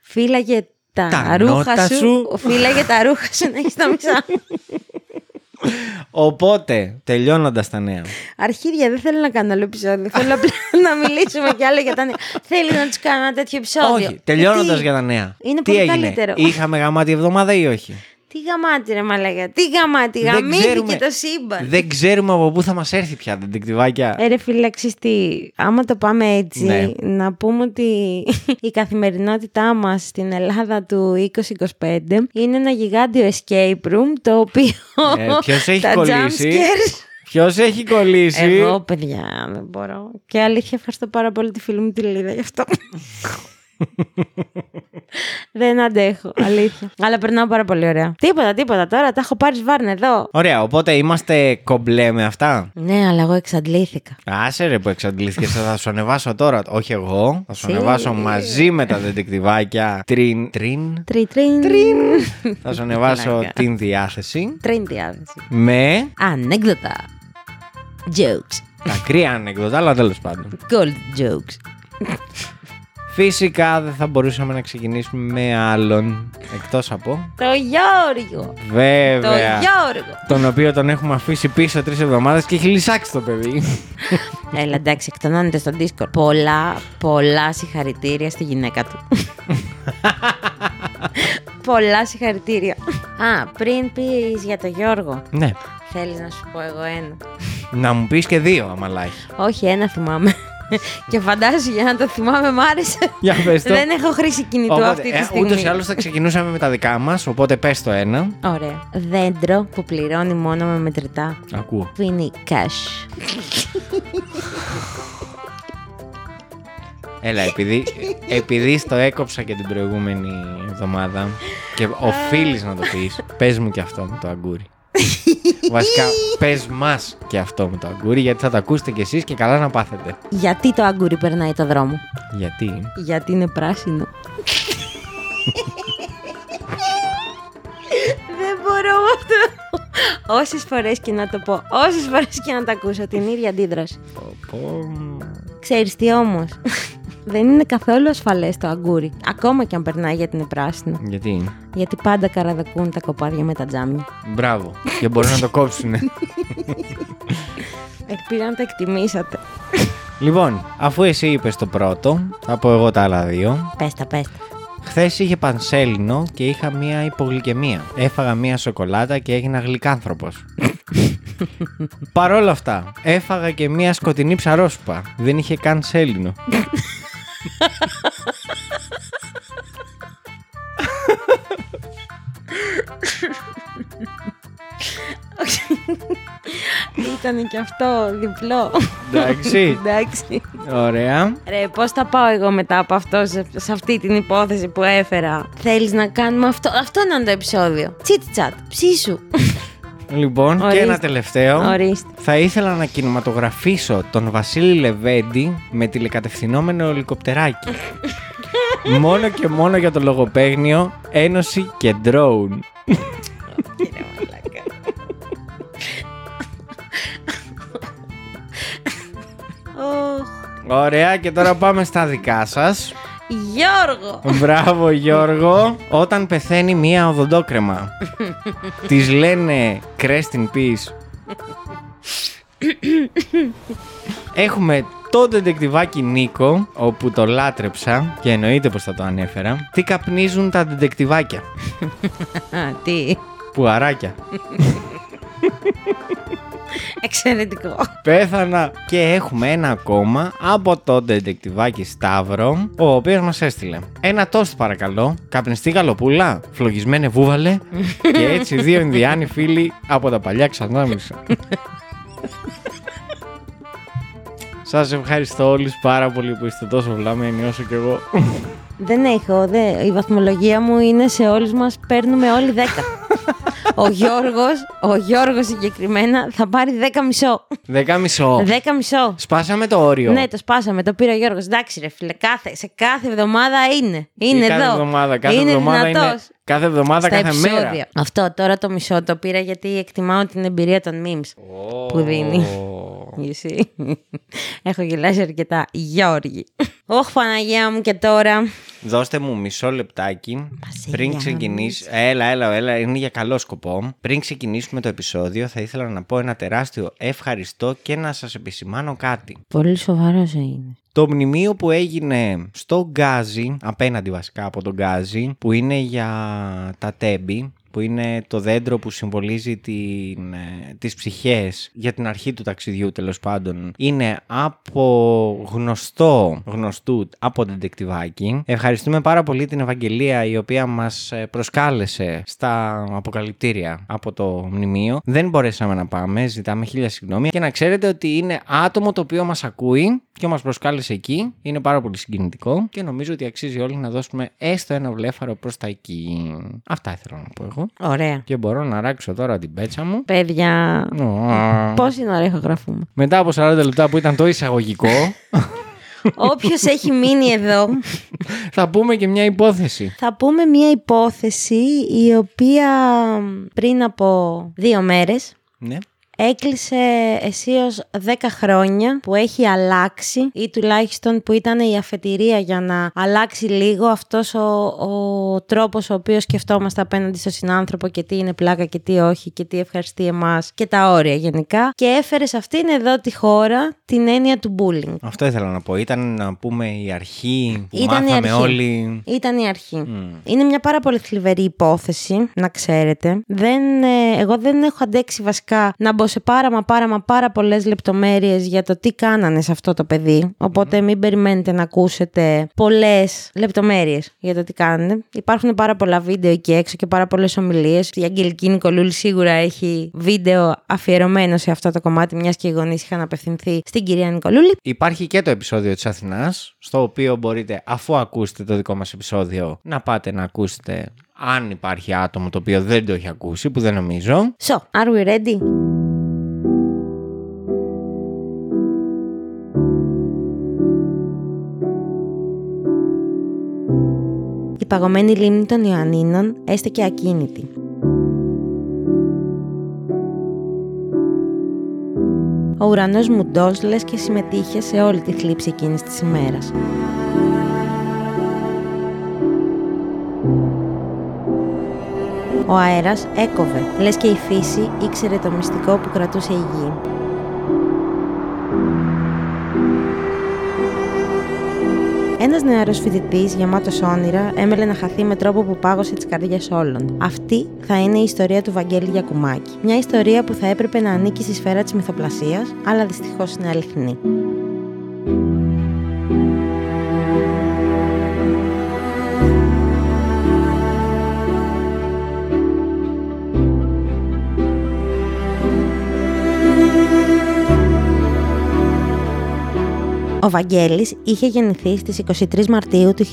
Φύλαγε τα, Τα ρούχα νότα σου. σου. Φύλαγε τα ρούχα σου να έχει τα μισά. (laughs) Οπότε, τελειώνοντας τα νέα. Αρχίδια, δεν θέλω να κάνω άλλο επεισόδιο. Θέλω απλά (laughs) να μιλήσουμε κι άλλο για τα νέα. Θέλει να τους κάνω ένα τέτοιο επεισόδιο. όχι, τελειώνοντας Γιατί- για τα νέα. Είναι τι πολύ έγινε, καλύτερο. Είχαμε γαμάτη εβδομάδα ή όχι; Τι γαμάτι, ρε Μαλαγιά. Τι γαμάτι. Δεν Γαμήθηκε ξέρουμε. το σύμπαν. Δεν ξέρουμε από πού θα μας έρθει πια τα δικτυβάκια. Ε, ρε φυλαξής, τι, άμα το πάμε έτσι, Ναι. να πούμε ότι (laughs) η καθημερινότητά μας στην Ελλάδα του 2025 είναι ένα γιγάντιο escape room, το οποίο Ε, ποιος (laughs) έχει τα κολλήσει; jump scares- Ποιος έχει κολλήσει; Εγώ, παιδιά, δεν μπορώ. Και αλήθεια, ευχαριστώ πάρα πολύ τη φίλη μου τη Λίδα γι' αυτό. (laughs) δεν αντέχω, αλήθεια. Αλλά περνάω πάρα πολύ ωραία. Τίποτα, τίποτα. Τώρα τα έχω πάρει σβάρνα εδώ. Ωραία, οπότε είμαστε κομπλέ με αυτά. Ναι, αλλά εγώ εξαντλήθηκα. Άσε ρε που εξαντλήθηκες, θα σου ανεβάσω τώρα. Όχι εγώ, θα σου Εσύ. ανεβάσω μαζί με τα δεντεκτιβάκια. Τρίν, τρίν. Τριν, τρίν. (laughs) Θα σου ανεβάσω Πλάκα. την διάθεση Τρίν διάθεση. με Ανέκδοτα. Jokes. τα κρύα ανεκδότα, αλλά τέλος πάντων. Gold jokes. Φυσικά δεν θα μπορούσαμε να ξεκινήσουμε με άλλον εκτός από. Το Γιώργο. Το Βέβαια. Γιώργο. Τον οποίο τον έχουμε αφήσει πίσω τρεις εβδομάδες και έχει λυσάξει το παιδί. Έλα, εντάξει, εκτονώνεται στο Discord. Πολλά, πολλά συγχαρητήρια στη γυναίκα του. πολλά συγχαρητήρια. Α, πριν πεις για το Γιώργο, ναι. θέλεις να σου πω εγώ ένα. Να μου πεις και δύο, άμα λάχει. Όχι, ένα θυμάμαι. Και φαντάζομαι για να το θυμάμαι, μ' άρεσε. Για πες το. Δεν έχω χρήση κινητού αυτή τη στιγμή. Ούτως ή άλλως θα ξεκινούσαμε με τα δικά μας, οπότε πες το ένα. Ωραία. Δέντρο που πληρώνει μόνο με μετρητά. Ακούω. Πίνει cash. Έλα, επειδή, επειδή στο έκοψα και την προηγούμενη εβδομάδα και οφείλεις να το πεις, (laughs) πες μου και αυτό με το αγκούρι. (laughs) Βασικά, πες μας και αυτό με το αγκούρι, γιατί θα το ακούσετε κι εσείς και καλά να πάθετε. Γιατί το άγκουρι περνάει το δρόμο; Γιατί; Γιατί είναι πράσινο. Δεν μπορώ με αυτό. Όσες φορές και να το πω, όσες φορές και να το ακούσω, την ίδια αντίδραση. Πω, πω. Ξέρεις τι όμως; Δεν είναι καθόλου ασφαλές το αγκούρι. Ακόμα και αν περνάει γιατί είναι πράσινο. Γιατί; Γιατί πάντα καραδεκούν τα κοπάδια με τα τζάμια. Μπράβο. Και μπορούν να το κόψουν. (laughs) Ελπίζω να το εκτιμήσατε. λοιπόν, αφού εσύ είπες το πρώτο, θα πω εγώ τα άλλα δύο. Πες τα, πες τα. Χθες είχε πανσέλινο και είχα μία υπογλυκαιμία. Έφαγα μία σοκολάτα και έγινα γλυκάνθρωπος. (laughs) Παρ' όλα αυτά, έφαγα και μία σκοτεινή ψαρόσουπα. Δεν είχε καν σέλινο. (laughs) Ήταν και αυτό διπλό. Εντάξει. Εντάξει. Ωραία. Ρε, πώς θα πάω εγώ μετά από αυτό σε, σε αυτή την υπόθεση που έφερα; Θέλεις να κάνουμε αυτό. Αυτό να είναι το επεισόδιο. Τσιτ τσατ. Ψήσου. Λοιπόν, και Ορίστε. ένα τελευταίο. Ορίστε. Θα ήθελα να κινηματογραφήσω τον Βασίλη Λεβέντη με τηλεκατευθυνόμενο ελικοπτεράκι. (laughs) μόνο και μόνο για το λογοπαίγνιο Ένωση και Drone. Κύριε μαλάκα. Ωχ. Ωραία, και τώρα πάμε στα δικά σας. Γιώργο! Μπράβο Γιώργο. Όταν πεθαίνει μία οδοντόκρεμα, της λένε Crest in Peace. Έχουμε το ντεντεκτιβάκι Νίκο, όπου το λάτρεψα και εννοείται πως θα το ανέφερα. Τι καπνίζουν τα ντεντεκτιβάκια. Α, τι. Πουαράκια. Εξαιρετικό. Πέθανα και έχουμε ένα ακόμα από το ντεντεκτιβάκι Σταύρο, ο οποίος μας έστειλε. Ένα τόστ παρακαλώ, καπνιστή γαλοπούλα, φλογισμένε βούβαλε και έτσι δύο Ινδιάνοι φίλοι από τα παλιά ξανάμισα. Σας ευχαριστώ όλους πάρα πολύ που είστε τόσο βλαμμένοι όσο και εγώ. Δεν έχω, δε. η βαθμολογία μου είναι σε όλους μας, παίρνουμε όλοι 10. Ο Γιώργος, ο Γιώργος συγκεκριμένα θα πάρει 10 μισό. Δέκα μισό. 10 μισό. Σπάσαμε το όριο. Ναι, το σπάσαμε, το πήρε ο Γιώργος. Εντάξει ρε φίλε, κάθε, σε κάθε εβδομάδα είναι. Είναι κάθε εδώ. Εβδομάδα, κάθε είναι εβδομάδα είναι. δυνατός. Κάθε εβδομάδα, Στα κάθε μέρα. επεισόδια. Αυτό τώρα το μισό το πήρα γιατί εκτιμάω την εμπειρία των memes που δίνει. Εσύ. Έχω γελάσει αρκετά. Γιώργη. Όχ, Παναγία μου και τώρα. Δώστε μου μισό λεπτάκι Βασίλη, πριν να ξεκινήσει. Έλα, έλα, έλα, είναι για καλό σκοπό. Πριν ξεκινήσουμε το επεισόδιο, θα ήθελα να πω ένα τεράστιο ευχαριστώ και να σας επισημάνω κάτι. Πολύ σοβαρός είναι. Το μνημείο που έγινε στο Γκάζι, απέναντι βασικά από τον Γκάζι, που είναι για τα τέμπη, που είναι το δέντρο που συμβολίζει την, ε, τις ψυχές για την αρχή του ταξιδιού τέλος πάντων είναι από γνωστό γνωστού από την τεκτιβάκι ευχαριστούμε πάρα πολύ την Ευαγγελία η οποία μας ε, προσκάλεσε στα αποκαλυπτήρια από το μνημείο. Δεν μπορέσαμε να πάμε, ζητάμε χίλια συγγνώμη. Και να ξέρετε ότι είναι άτομο το οποίο μας ακούει και μας προσκάλεσε εκεί. Είναι πάρα πολύ συγκινητικό και νομίζω ότι αξίζει όλοι να δώσουμε έστω ένα βλέφαρο προς τα εκεί. Αυτά ήθελα να πω εγώ Ωραία. και μπορώ να ράξω τώρα την πέτσα μου. Παιδιά, Ω. πόση ώρα ηχογραφούμε. Μετά από 40 λεπτά που ήταν το εισαγωγικό, (laughs) Όποιος έχει μείνει εδώ, (laughs) θα πούμε και μια υπόθεση. θα πούμε μια υπόθεση η οποία πριν από δύο μέρες Ναι. Έκλεισε αισίως 10 χρόνια που έχει αλλάξει ή τουλάχιστον που ήταν η αφετηρία για να αλλάξει λίγο αυτός ο, ο τρόπος ο οποίος σκεφτόμαστε απέναντι στο συνάνθρωπο και τι είναι πλάκα και τι όχι και τι ευχαριστεί εμάς και τα όρια γενικά και έφερες σε αυτήν εδώ τη χώρα την έννοια του bullying. Αυτό ήθελα να πω. Ήταν να πούμε η αρχή που Ήταν η μάθαμε αρχή. όλοι. Ήταν η αρχή. Είναι μια πάρα πολύ θλιβερή υπόθεση, να ξέρετε. Δεν, ε, εγώ δεν έχω αντέξει βασικά να μπω σε πάρα μα πάρα μα πάρα πολλές λεπτομέρειες για το τι κάνανε σε αυτό το παιδί. Οπότε μην περιμένετε να ακούσετε πολλές λεπτομέρειες για το τι κάνανε. Υπάρχουν πάρα πολλά βίντεο εκεί έξω και πάρα πολλές ομιλίες. Η Αγγελική Νικολούλη σίγουρα έχει βίντεο αφιερωμένο σε αυτό το κομμάτι, μιας και οι γονείς είχαν απευθυνθεί στην κυρία Νικολούλη. Υπάρχει και το επεισόδιο της Αθηνάς, στο οποίο μπορείτε, αφού ακούσετε το δικό μας επεισόδιο, να πάτε να ακούσετε αν υπάρχει άτομο το οποίο δεν το έχει ακούσει, που δεν νομίζω. So, are we ready? Παγωμένη λίμνη των Ιωαννίνων έστεκε ακίνητη. Ο ουρανός μουντός λες και συμμετείχε σε όλη τη θλίψη εκείνης της ημέρας. Ο αέρας έκοβε, λες και η φύση ήξερε το μυστικό που κρατούσε η γη. Ένας νεαρός φοιτητής, γεμάτος όνειρα, έμελε να χαθεί με τρόπο που πάγωσε τις καρδιές όλων. Αυτή θα είναι η ιστορία του Βαγγέλη Γιακουμάκη. Μια ιστορία που θα έπρεπε να ανήκει στη σφαίρα της μυθοπλασίας, αλλά δυστυχώς είναι αληθινή. Ο Βαγγέλης είχε γεννηθεί στις 23 Μαρτίου του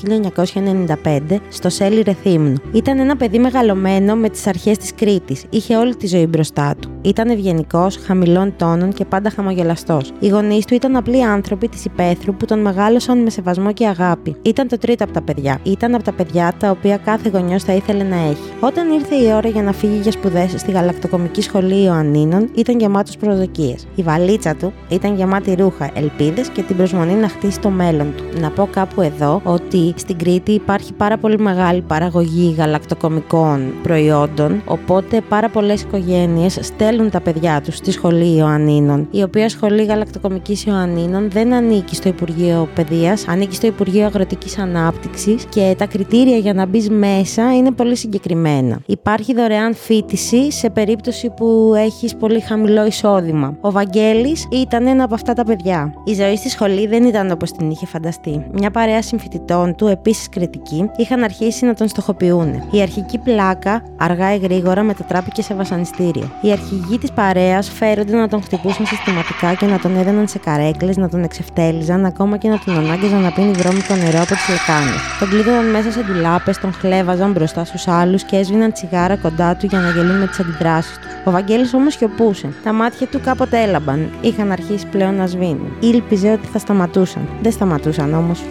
1995 στο Σέλι Ρεθύμνου. Ήταν ένα παιδί μεγαλωμένο με τις αρχές της Κρήτης. Είχε όλη τη ζωή μπροστά του. Ήταν ευγενικός, χαμηλών τόνων και πάντα χαμογελαστός. Οι γονείς του ήταν απλοί άνθρωποι της υπαίθρου που τον μεγάλωσαν με σεβασμό και αγάπη. Ήταν το τρίτο από τα παιδιά. Ήταν από τα παιδιά τα οποία κάθε γονιός θα ήθελε να έχει. Όταν ήρθε η ώρα για να φύγει για σπουδές στη γαλακτοκομική σχολή Ιωαννίνων, ήταν γεμάτος προσδοκίες. Η βαλίτσα του ήταν γεμάτη ρούχα, ελπίδες και την προσμονή να χτίσει το μέλλον του. Να πω κάπου εδώ ότι στην Κρήτη υπάρχει πάρα πολύ μεγάλη παραγωγή γαλακτοκομικών προϊόντων, οπότε πάρα πολλές οικογένειες στέλνουν τα παιδιά τους στη σχολή Ιωαννίνων, η οποία σχολή γαλακτοκομικής Ιωαννίνων δεν ανήκει στο Υπουργείο Παιδείας, ανήκει στο Υπουργείο Αγροτικής Ανάπτυξης και τα κριτήρια για να μπεις μέσα είναι πολύ συγκεκριμένα. Υπάρχει δωρεάν φίτηση σε περίπτωση που έχεις πολύ χαμηλό εισόδημα. Ο Βαγγέλης ήταν ένα από αυτά τα παιδιά. Η ζωή στη σχολή δεν ήταν όπως την είχε φανταστεί. Μια παρέα συμφοιτητών του, επίσης κριτική, είχαν αρχίσει να τον στοχοποιούν. Η αρχική πλάκα, αργά ή γρήγορα, μετατράπηκε σε βασανιστήριο. Οι αρχηγοί της παρέας φέρονται να τον χτυπούσαν συστηματικά και να τον έδαιναν σε καρέκλες, να τον εξευτέλιζαν, ακόμα και να τον ανάγκαζαν να πίνει βρώμικο νερό από τι λεκάνε. Τον κλείδωναν μέσα σε ντουλάπες, τον χλέβαζαν μπροστά στους άλλους και έσβηναν τσιγάρα κοντά του για να γελούν με τις αντιδράσεις του. Ο Βαγγέλης όμως σιωπούσε. Τα μάτια του κάποτε έλαμπαν. Είχαν αρχίσει πλέον να σβήνουν. Ήλπιζε ότι θα σταματούσαν. Δεν σταματούσαν όμως.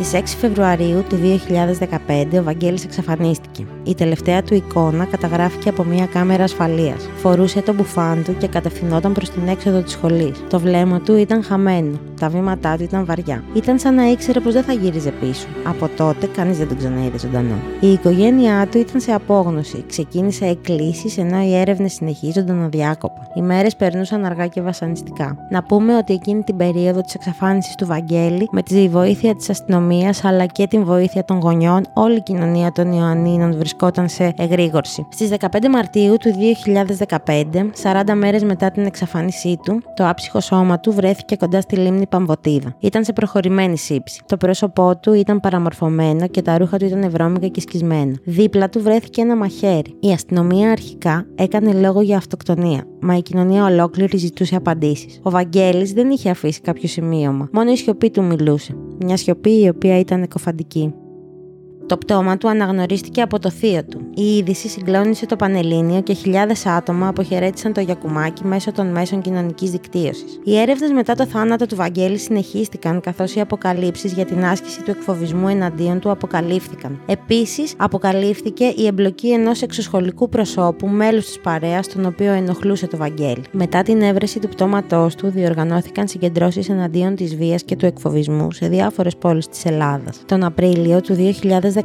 Στις 6 Φεβρουαρίου του 2015 ο Βαγγέλης εξαφανίστηκε. Η τελευταία του εικόνα καταγράφηκε από μια κάμερα ασφαλείας. Φορούσε το μπουφάν του και κατευθυνόταν προς την έξοδο της σχολής. Το βλέμμα του ήταν χαμένο. Τα βήματά του ήταν βαριά. Ήταν σαν να ήξερε πως δεν θα γύριζε πίσω. Από τότε κανείς δεν τον ξαναείδε ζωντανό. Η οικογένειά του ήταν σε απόγνωση. Ξεκίνησε εκκλήσεις ενώ οι έρευνες συνεχίζονταν αδιάκοπα. Οι μέρες περνούσαν αργά και βασανιστικά. Να πούμε ότι εκείνη την περίοδο της εξαφάνισης του Βαγγέλη με τη βοήθεια της αστυνομίας αλλά και την βοήθεια των γονιών, όλη η κοινωνία των Ιωαννίνων βρισκόταν σε εγρήγορση. Στις 15 Μαρτίου του 2015, 40 μέρες μετά την εξαφάνισή του, το άψυχο σώμα του βρέθηκε κοντά στη λίμνη Παμβοτίδα. Ήταν σε προχωρημένη σύψη. Το πρόσωπό του ήταν παραμορφωμένο και τα ρούχα του ήταν βρώμικα και σκισμένα. Δίπλα του βρέθηκε ένα μαχαίρι. Η αστυνομία αρχικά έκανε λόγο για αυτοκτονία, μα η κοινωνία ολόκληρη ζητούσε απαντήσεις. Ο Βαγγέλης δεν είχε αφήσει κάποιο σημείωμα. Μόνο η σιωπή του μιλούσε. Μια σιωπή η οποία ήταν εκοφαντική. Το πτώμα του αναγνωρίστηκε από το θείο του. Η είδηση συγκλώνησε το Πανελλήνιο και χιλιάδες άτομα αποχαιρέτησαν το Γιακουμάκι μέσω των μέσων κοινωνικής δικτύωσης. Οι έρευνες μετά το θάνατο του Βαγγέλη συνεχίστηκαν, καθώς οι αποκαλύψεις για την άσκηση του εκφοβισμού εναντίον του αποκαλύφθηκαν. Επίσης, αποκαλύφθηκε η εμπλοκή ενός εξωσχολικού προσώπου, μέλους της παρέας, τον οποίο ενοχλούσε το Βαγγέλη. Μετά την έβρεση του πτώματός του, διοργανώθηκαν συγκεντρώσεις εναντίον της βίας και του εκφοβισμού σε διάφορες πόλεις της Ελλάδας. Τον Απρίλιο του 2015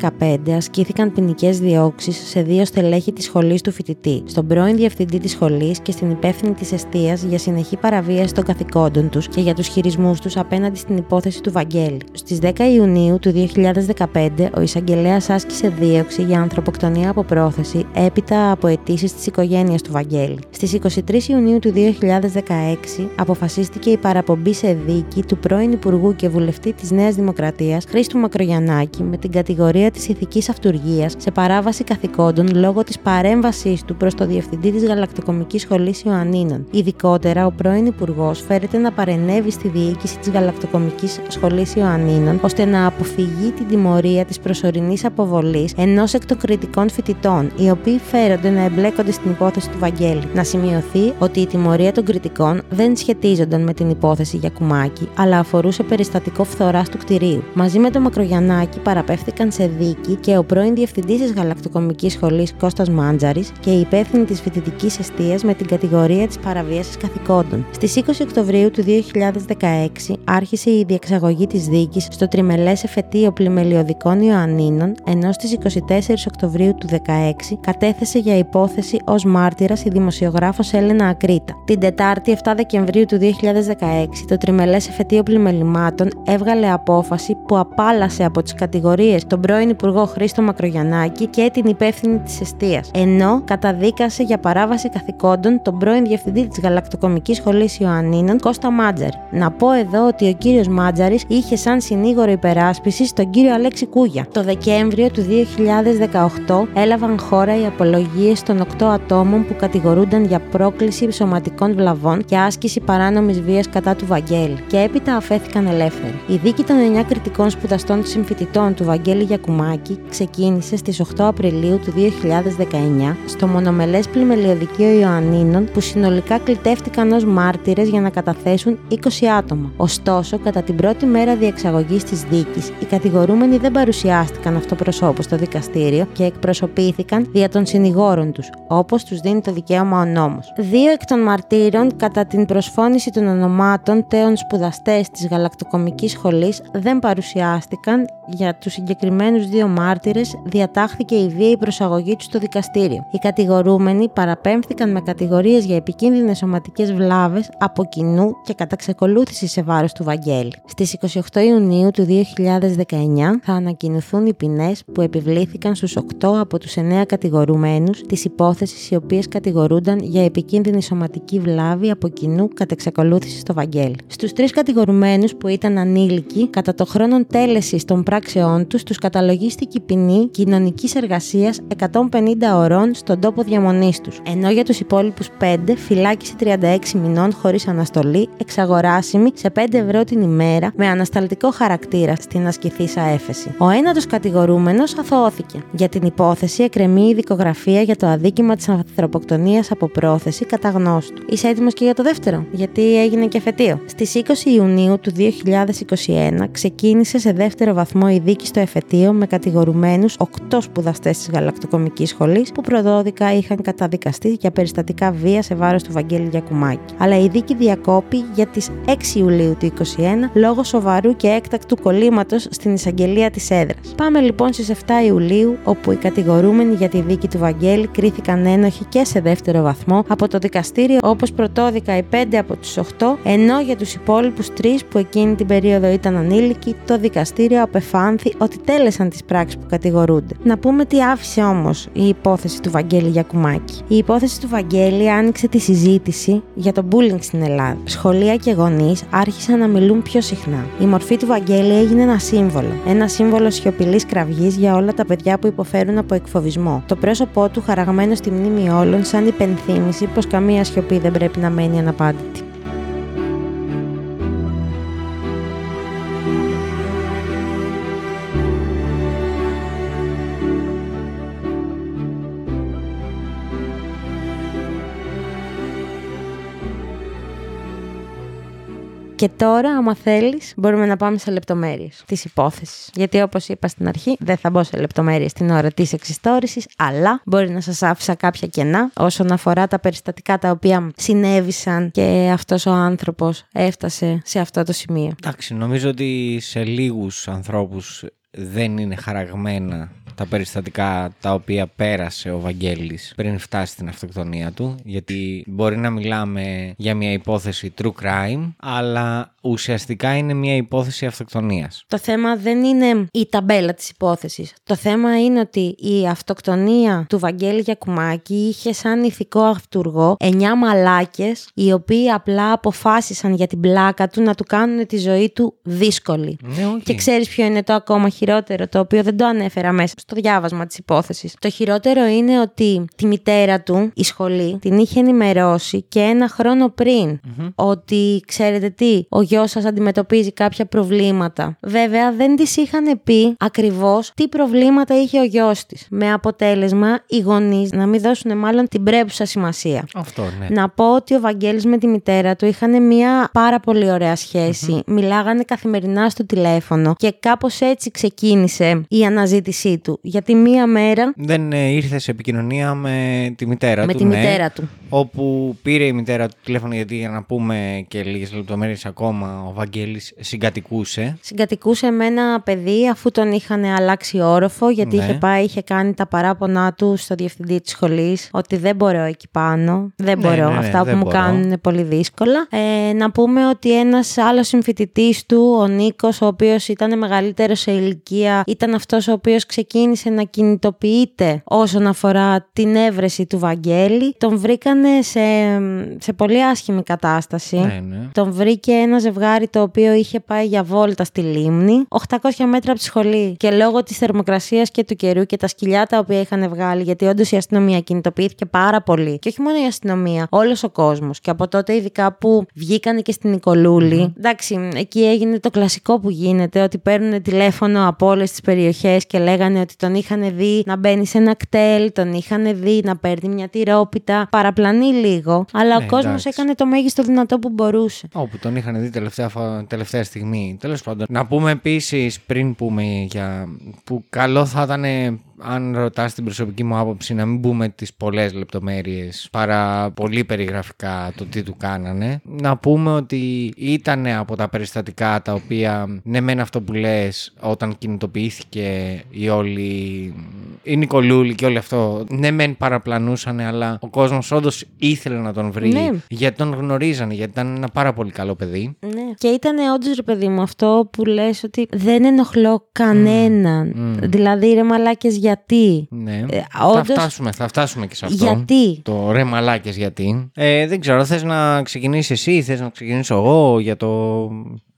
ασκήθηκαν ποινικές διώξεις σε δύο στελέχη της σχολής του φοιτητή, στον πρώην διευθυντή της σχολής και στην υπεύθυνη της αιστείας για συνεχή παραβίαση των καθηκόντων τους και για τους χειρισμούς τους απέναντι στην υπόθεση του Βαγγέλη. Στις 10 Ιουνίου του 2015, ο εισαγγελέας άσκησε δίωξη για ανθρωποκτονία από πρόθεση έπειτα από αιτήσεις της οικογένειας του Βαγγέλη. Στις 23 Ιουνίου του 2016 αποφασίστηκε η παραπομπή σε δίκη του πρώην Υπουργού και Βουλευτή της Νέας Δημοκρατίας Χρήστου Μακρογιαννάκη με την κατηγορία της ηθικής αυτουργία σε παράβαση καθηκόντων λόγω της παρέμβασής του προς το Διευθυντή της Γαλακτοκομικής Σχολής Ιωαννίνων. Ειδικότερα, ο πρώην Υπουργός φέρεται να παρενέβει στη διοίκηση της Γαλακτοκομικής Σχολής Ιωαννίνων ώστε να αποφυγεί την τιμωρία της προσωρινής αποβολής ενός εκ των κριτικών φοιτητών, οι οποίοι φέρονται να εμπλέκονται στην υπόθεση του Βαγγέλη. Να σημειωθεί ότι η τιμωρία των κριτικών δεν σχετίζονταν με την υπόθεση για κουμάκι, αλλά αφορούσε περιστατικό φθοράς του κτηρίου. Μαζί με τον Μακρογιαννάκη παραπέφθηκαν σε δίκη και ο πρώην διευθυντής της Γαλακτοκομικής Σχολής Κώστας Μάντζαρης και η υπεύθυνη της φοιτητικής αιστείας με την κατηγορία της παραβίασης καθηκόντων. Στις 20 Οκτωβρίου του 2016 άρχισε η διεξαγωγή της δίκης στο τριμελές εφετείο πλημελιωδικών Ιωαννίνων, ενώ στις 24 Οκτωβρίου του 2016 κατέθεσε για υπόθεση ως μάρτυρας η δημοσιογράφος Έλενα Ακρίτα. Την Τετάρτη 7 Δεκεμβρίου του 2016 το τριμελές εφετείο πλημελημάτων έβγαλε απόφαση που απάλασε από τις κατηγορίες τον πρώην Υπουργό Χρήστο Μακρογιαννάκη και την υπεύθυνη της αιστείας, ενώ καταδίκασε για παράβαση καθηκόντων τον πρώην Διευθυντή της Γαλακτοκομικής Σχολής Ιωαννίνων Κώστα Μάτζαρη. Να πω εδώ ότι ο κύριος Μάτζαρης είχε σαν συνήγορο υπεράσπιση τον κύριο Αλέξη Κούγια. Το Δεκέμβριο του 2018 έλαβαν χώρα οι απολογίες των 8 ατόμων που κατηγορούνταν για πρόκληση σωματικών βλαβών και άσκηση παράνομης βίας κατά του Βαγγέλη και έπειτα αφέθηκαν ελεύθεροι. Η δίκη των 9 κριτικών σπουδαστών συμφοιτητών του Βαγγέλη Γιακουμάκη ξεκίνησε στις 8 Απριλίου του 2019 στο μονομελές πλημελιωδικείο Ιωαννίνων που συνολικά κλητεύτηκαν ως μάρτυρες για να καταθέσουν 20 άτομα. Ωστόσο, κατά την πρώτη μέρα διεξαγωγής της δίκης, οι κατηγορούμενοι δεν παρουσιάστηκαν αυτοπροσώπως στο δικαστήριο και εκπροσωπήθηκαν δια των συνηγόρων τους, όπως τους δίνει το δικαίωμα ο νόμος. Δύο εκ των μαρτύρων, κατά την προσφώνηση των ονομάτων τέων σπουδαστές της Γαλακτοκομικής Σχολής, δεν παρουσιάστηκαν για τους συγκεκριμένους δύο μάρτυρες, διατάχθηκε η βίαιη προσαγωγή τους στο δικαστήριο. Οι κατηγορούμενοι παραπέμφθηκαν με κατηγορίες για επικίνδυνες σωματικές βλάβες από κοινού και κατά ξεκολούθηση σε βάρος του Βαγγέλη. Στις 28 Ιουνίου του 2019 θα ανακοινωθούν οι ποινές που επιβλήθηκαν στους 8 από τους 9 κατηγορουμένους της υπόθεσης οι οποίες κατηγορούνταν για επικίνδυνη σωματική βλάβη από κοινού κατά εξακολούθηση στο Βαγγέλη. Στους τρεις κατηγορουμένους που ήταν ανήλικοι, κατά το χρόνο τέλεσης των πράξεών τους, τους καταλογίστηκε η ποινή κοινωνικής εργασίας 150 ωρών στον τόπο διαμονής τους. Ενώ για τους υπόλοιπους 5 φυλάκιση 36 μηνών χωρίς αναστολή, εξαγοράσιμη σε 5 ευρώ την ημέρα με ανασταλτικό χαρακτήρα στην ασκηθήσα έφεση. Ο ένατος κατηγορούμενος αθωώθηκε. Για την υπόθεση εκκρεμεί η δικογραφία για το αδίκημα της ανθρωποκτονίας από πρόθεση κατά γνώστου. Είσαι έτοιμος και για το δεύτερο, γιατί έγινε και φετίο. Στις 20 Ιουνίου του 2021 ξεκίνησε σε δεύτερο βαθμό η δίκη στο εφετείο με κατηγορουμένους 8 σπουδαστές της Γαλακτοκομικής Σχολής που προδόδικα είχαν καταδικαστεί για περιστατικά βία σε βάρος του Βαγγέλη Γιακουμάκη. Αλλά η δίκη διακόπη για τις 6 Ιουλίου του 2021 λόγω σοβαρού και έκτακτου κολλήματος στην εισαγγελία της έδρας. Πάμε λοιπόν στις 7 Ιουλίου, όπου οι κατηγορούμενοι για τη δίκη του Βαγγέλη κρίθηκαν ένοχοι και σε δεύτερο βαθμό από το δικαστήριο όπως πρωτόδικα οι 5 από τους 8, ενώ για τους υπόλοιπους 3 που εκείνη την περίοδο ήταν ανήλικοι, το δικαστήριο απεφάνθη ότι τέλεσαν τις πράξεις που κατηγορούνται. Να πούμε τι άφησε όμως η υπόθεση του Βαγγέλη Γιακουμάκη. Η υπόθεση του Βαγγέλη άνοιξε τη συζήτηση για το bullying στην Ελλάδα. Σχολεία και γονείς άρχισαν να μιλούν πιο συχνά. Η μορφή του Βαγγέλη έγινε ένα σύμβολο. Ένα σύμβολο σιωπηλής κραυγής για όλα τα παιδιά που υποφέρουν από εκφοβισμό. Το πρόσωπό του χαραγμένο στη μνήμη όλων σαν υπενθύμηση πως καμία σιωπή δεν πρέπει να μένει αναπάντητη. Και τώρα, άμα θέλεις, μπορούμε να πάμε σε λεπτομέρειες της υπόθεσης. Γιατί όπως είπα στην αρχή, δεν θα μπω σε λεπτομέρειες την ώρα της εξιστόρησης, αλλά μπορεί να σας άφησα κάποια κενά όσον αφορά τα περιστατικά τα οποία συνέβησαν και αυτός ο άνθρωπος έφτασε σε αυτό το σημείο. Εντάξει, νομίζω ότι σε λίγους ανθρώπους δεν είναι χαραγμένα τα περιστατικά τα οποία πέρασε ο Βαγγέλης πριν φτάσει στην αυτοκτονία του γιατί μπορεί να μιλάμε για μια υπόθεση true crime αλλά ουσιαστικά είναι μια υπόθεση αυτοκτονίας. Το θέμα δεν είναι η ταμπέλα της υπόθεσης. Το θέμα είναι ότι η αυτοκτονία του Βαγγέλη Γιακουμάκη είχε σαν ηθικό αυτούργο εννιά μαλάκες οι οποίοι απλά αποφάσισαν για την πλάκα του να του κάνουν τη ζωή του δύσκολη. Ναι, όχι. Και ξέρεις ποιο είναι το ακόμα χειρότερο, το οποίο δεν το ανέφερα μέσα στο διάβασμα της υπόθεσης. Το χειρότερο είναι ότι τη μητέρα του, η σχολή, την είχε ενημερώσει και ένα χρόνο πριν ότι ξέρετε τι, ο γιος σας αντιμετωπίζει κάποια προβλήματα. Βέβαια δεν της είχαν πει ακριβώς τι προβλήματα είχε ο γιος της. Με αποτέλεσμα οι γονείς να μην δώσουν μάλλον την πρέπουσα σημασία. Αυτό, ναι. Να πω ότι ο Βαγγέλης με τη μητέρα του είχαν μια πάρα πολύ ωραία σχέση. Μιλάγανε καθημερινά στο τηλέφωνο και κάπως έτσι ξεκίνησε η αναζήτησή του. Γιατί μία μέρα Δεν ε, ήρθε σε επικοινωνία με τη μητέρα με του. τη ναι, μητέρα του. Όπου πήρε η μητέρα του τηλέφωνο γιατί για να πούμε και λίγες λεπτομέρειες ακόμα ο Βαγγέλης συγκατοικούσε. Συγκατοικούσε με ένα παιδί αφού τον είχαν αλλάξει όροφο γιατί Ναι. είχε πάει, είχε κάνει τα παράπονά του στο διευθυντή της σχολής ότι δεν μπορώ εκεί πάνω, δεν Ναι, μπορώ, ναι, ναι, αυτά δεν που μου μπορώ. κάνουν είναι πολύ δύσκολα. Ε, να πούμε ότι ένας άλλος συμφοιτητής του, ο Νίκος, ο οποίος ήταν μεγαλύτερος σε ηλικία, ήταν αυτός ο οποίος ξεκίνησε να κινητοποιείται όσον αφορά την έβρεση του Βαγγέλη. Τον βρήκανε σε, σε πολύ άσχημη κατάσταση. Ναι, ναι. Τον βρήκε ένα ζευγάρι το οποίο είχε πάει για βόλτα στη λίμνη, 800 μέτρα από τη σχολή. Και λόγω της θερμοκρασίας και του καιρού και τα σκυλιά τα οποία είχαν βγάλει, γιατί όντως η αστυνομία κινητοποιήθηκε πάρα πολύ. Και όχι μόνο η αστυνομία, όλος ο κόσμος. Και από τότε, ειδικά που βγήκανε και στην Νικολούλη, εντάξει, εκεί έγινε το κλασικό που γίνεται, ότι παίρνουν τηλέφωνο από όλες τις περιοχές και λέγανε ότι τον είχαν δει να μπαίνει σε ένα κτέλ, τον είχαν δει να παίρνει μια τυρόπιτα. Παραπλανεί λίγο, αλλά Ναι, ο κόσμος εντάξει. έκανε το μέγιστο δυνατό που μπορούσε. Όπου τον είχαν δει τελευταία, φα- τελευταία στιγμή. Τέλος πάντων. Να πούμε επίσης, πριν πούμε για. που καλό θα ήταν, αν ρωτάς την προσωπική μου άποψη, να μην μπούμε τις πολλές λεπτομέρειες παρά πολύ περιγραφικά το τι του κάνανε. Να πούμε ότι ήταν από τα περιστατικά τα οποία, ναι, μεν αυτό που λες, όταν κινητοποιήθηκε η όλη. η Νικολούλη και όλο αυτό, ναι, μεν παραπλανούσαν, αλλά ο κόσμος όντως ήθελε να τον βρει Ναι. γιατί τον γνωρίζανε, γιατί ήταν ένα πάρα πολύ καλό παιδί. Ναι. Και ήταν όντως ρε παιδί μου αυτό που λες ότι δεν ενοχλώ κανέναν. Δηλαδή ρε μαλάκες γιατί. Ναι. Ε, θα, όντως- φτάσουμε, θα φτάσουμε και σε αυτό. Γιατί; Το ρε μαλάκες γιατί. Ε, δεν ξέρω, θες να ξεκινήσεις εσύ, θες να ξεκινήσω εγώ για το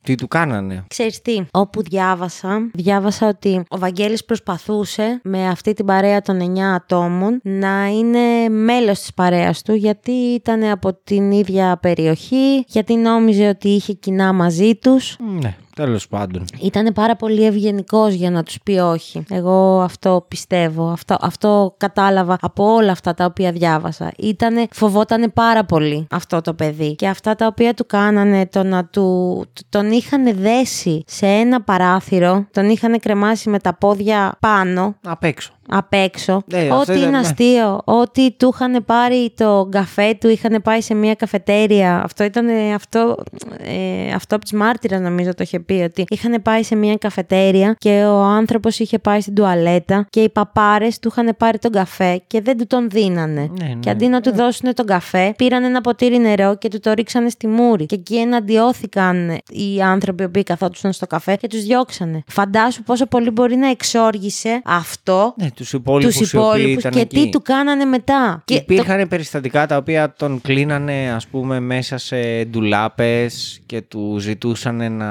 τι του κάνανε. Ξέρεις τι, όπου διάβασα, διάβασα ότι ο Βαγγέλης προσπαθούσε με αυτή την παρέα των 9 ατόμων να είναι μέλος της παρέας του γιατί ήταν από την ίδια περιοχή, γιατί νόμιζε ότι είχε κοινά μαζί τους. Ναι, τέλος πάντων. Ήταν πάρα πολύ ευγενικός για να τους πει όχι. Εγώ αυτό πιστεύω. Αυτό, αυτό κατάλαβα από όλα αυτά τα οποία διάβασα. Ήτανε, φοβότανε πάρα πολύ αυτό το παιδί. Και αυτά τα οποία του κάνανε, το να του, τον είχαν δέσει σε ένα παράθυρο, τον είχαν κρεμάσει με τα πόδια πάνω, Απ' έξω. Απ' έξω. Ναι, αυτό ό,τι ήταν, είναι ναι. αστείο. Ότι του είχαν πάρει το καφέ του, είχαν πάει σε μια καφετέρια. Αυτό ήταν ε, αυτό, ε, αυτό από τη μάρτυρα, νομίζω το είχε πει. Ότι είχαν πάει σε μια καφετέρια και ο άνθρωπος είχε πάει στην τουαλέτα και οι παπάρες του είχαν πάρει τον καφέ και δεν του τον δίνανε. Ναι, ναι. Και αντί να του δώσουν τον καφέ, πήραν ένα ποτήρι νερό και του το ρίξανε στη μούρη. Και εκεί εναντιώθηκαν οι άνθρωποι οι οποίοι καθόντουσαν στο καφέ και τους διώξανε. Φαντάσου πόσο πολύ μπορεί να εξόργησε αυτό Ναι, τους υπόλοιπους, τους οι οποίοι υπόλοιπους ήταν και εκεί. τι του κάνανε μετά. Και Υπήρχαν περιστατικά τα οποία τον κλείνανε ας πούμε μέσα σε ντουλάπες και του ζητούσαν να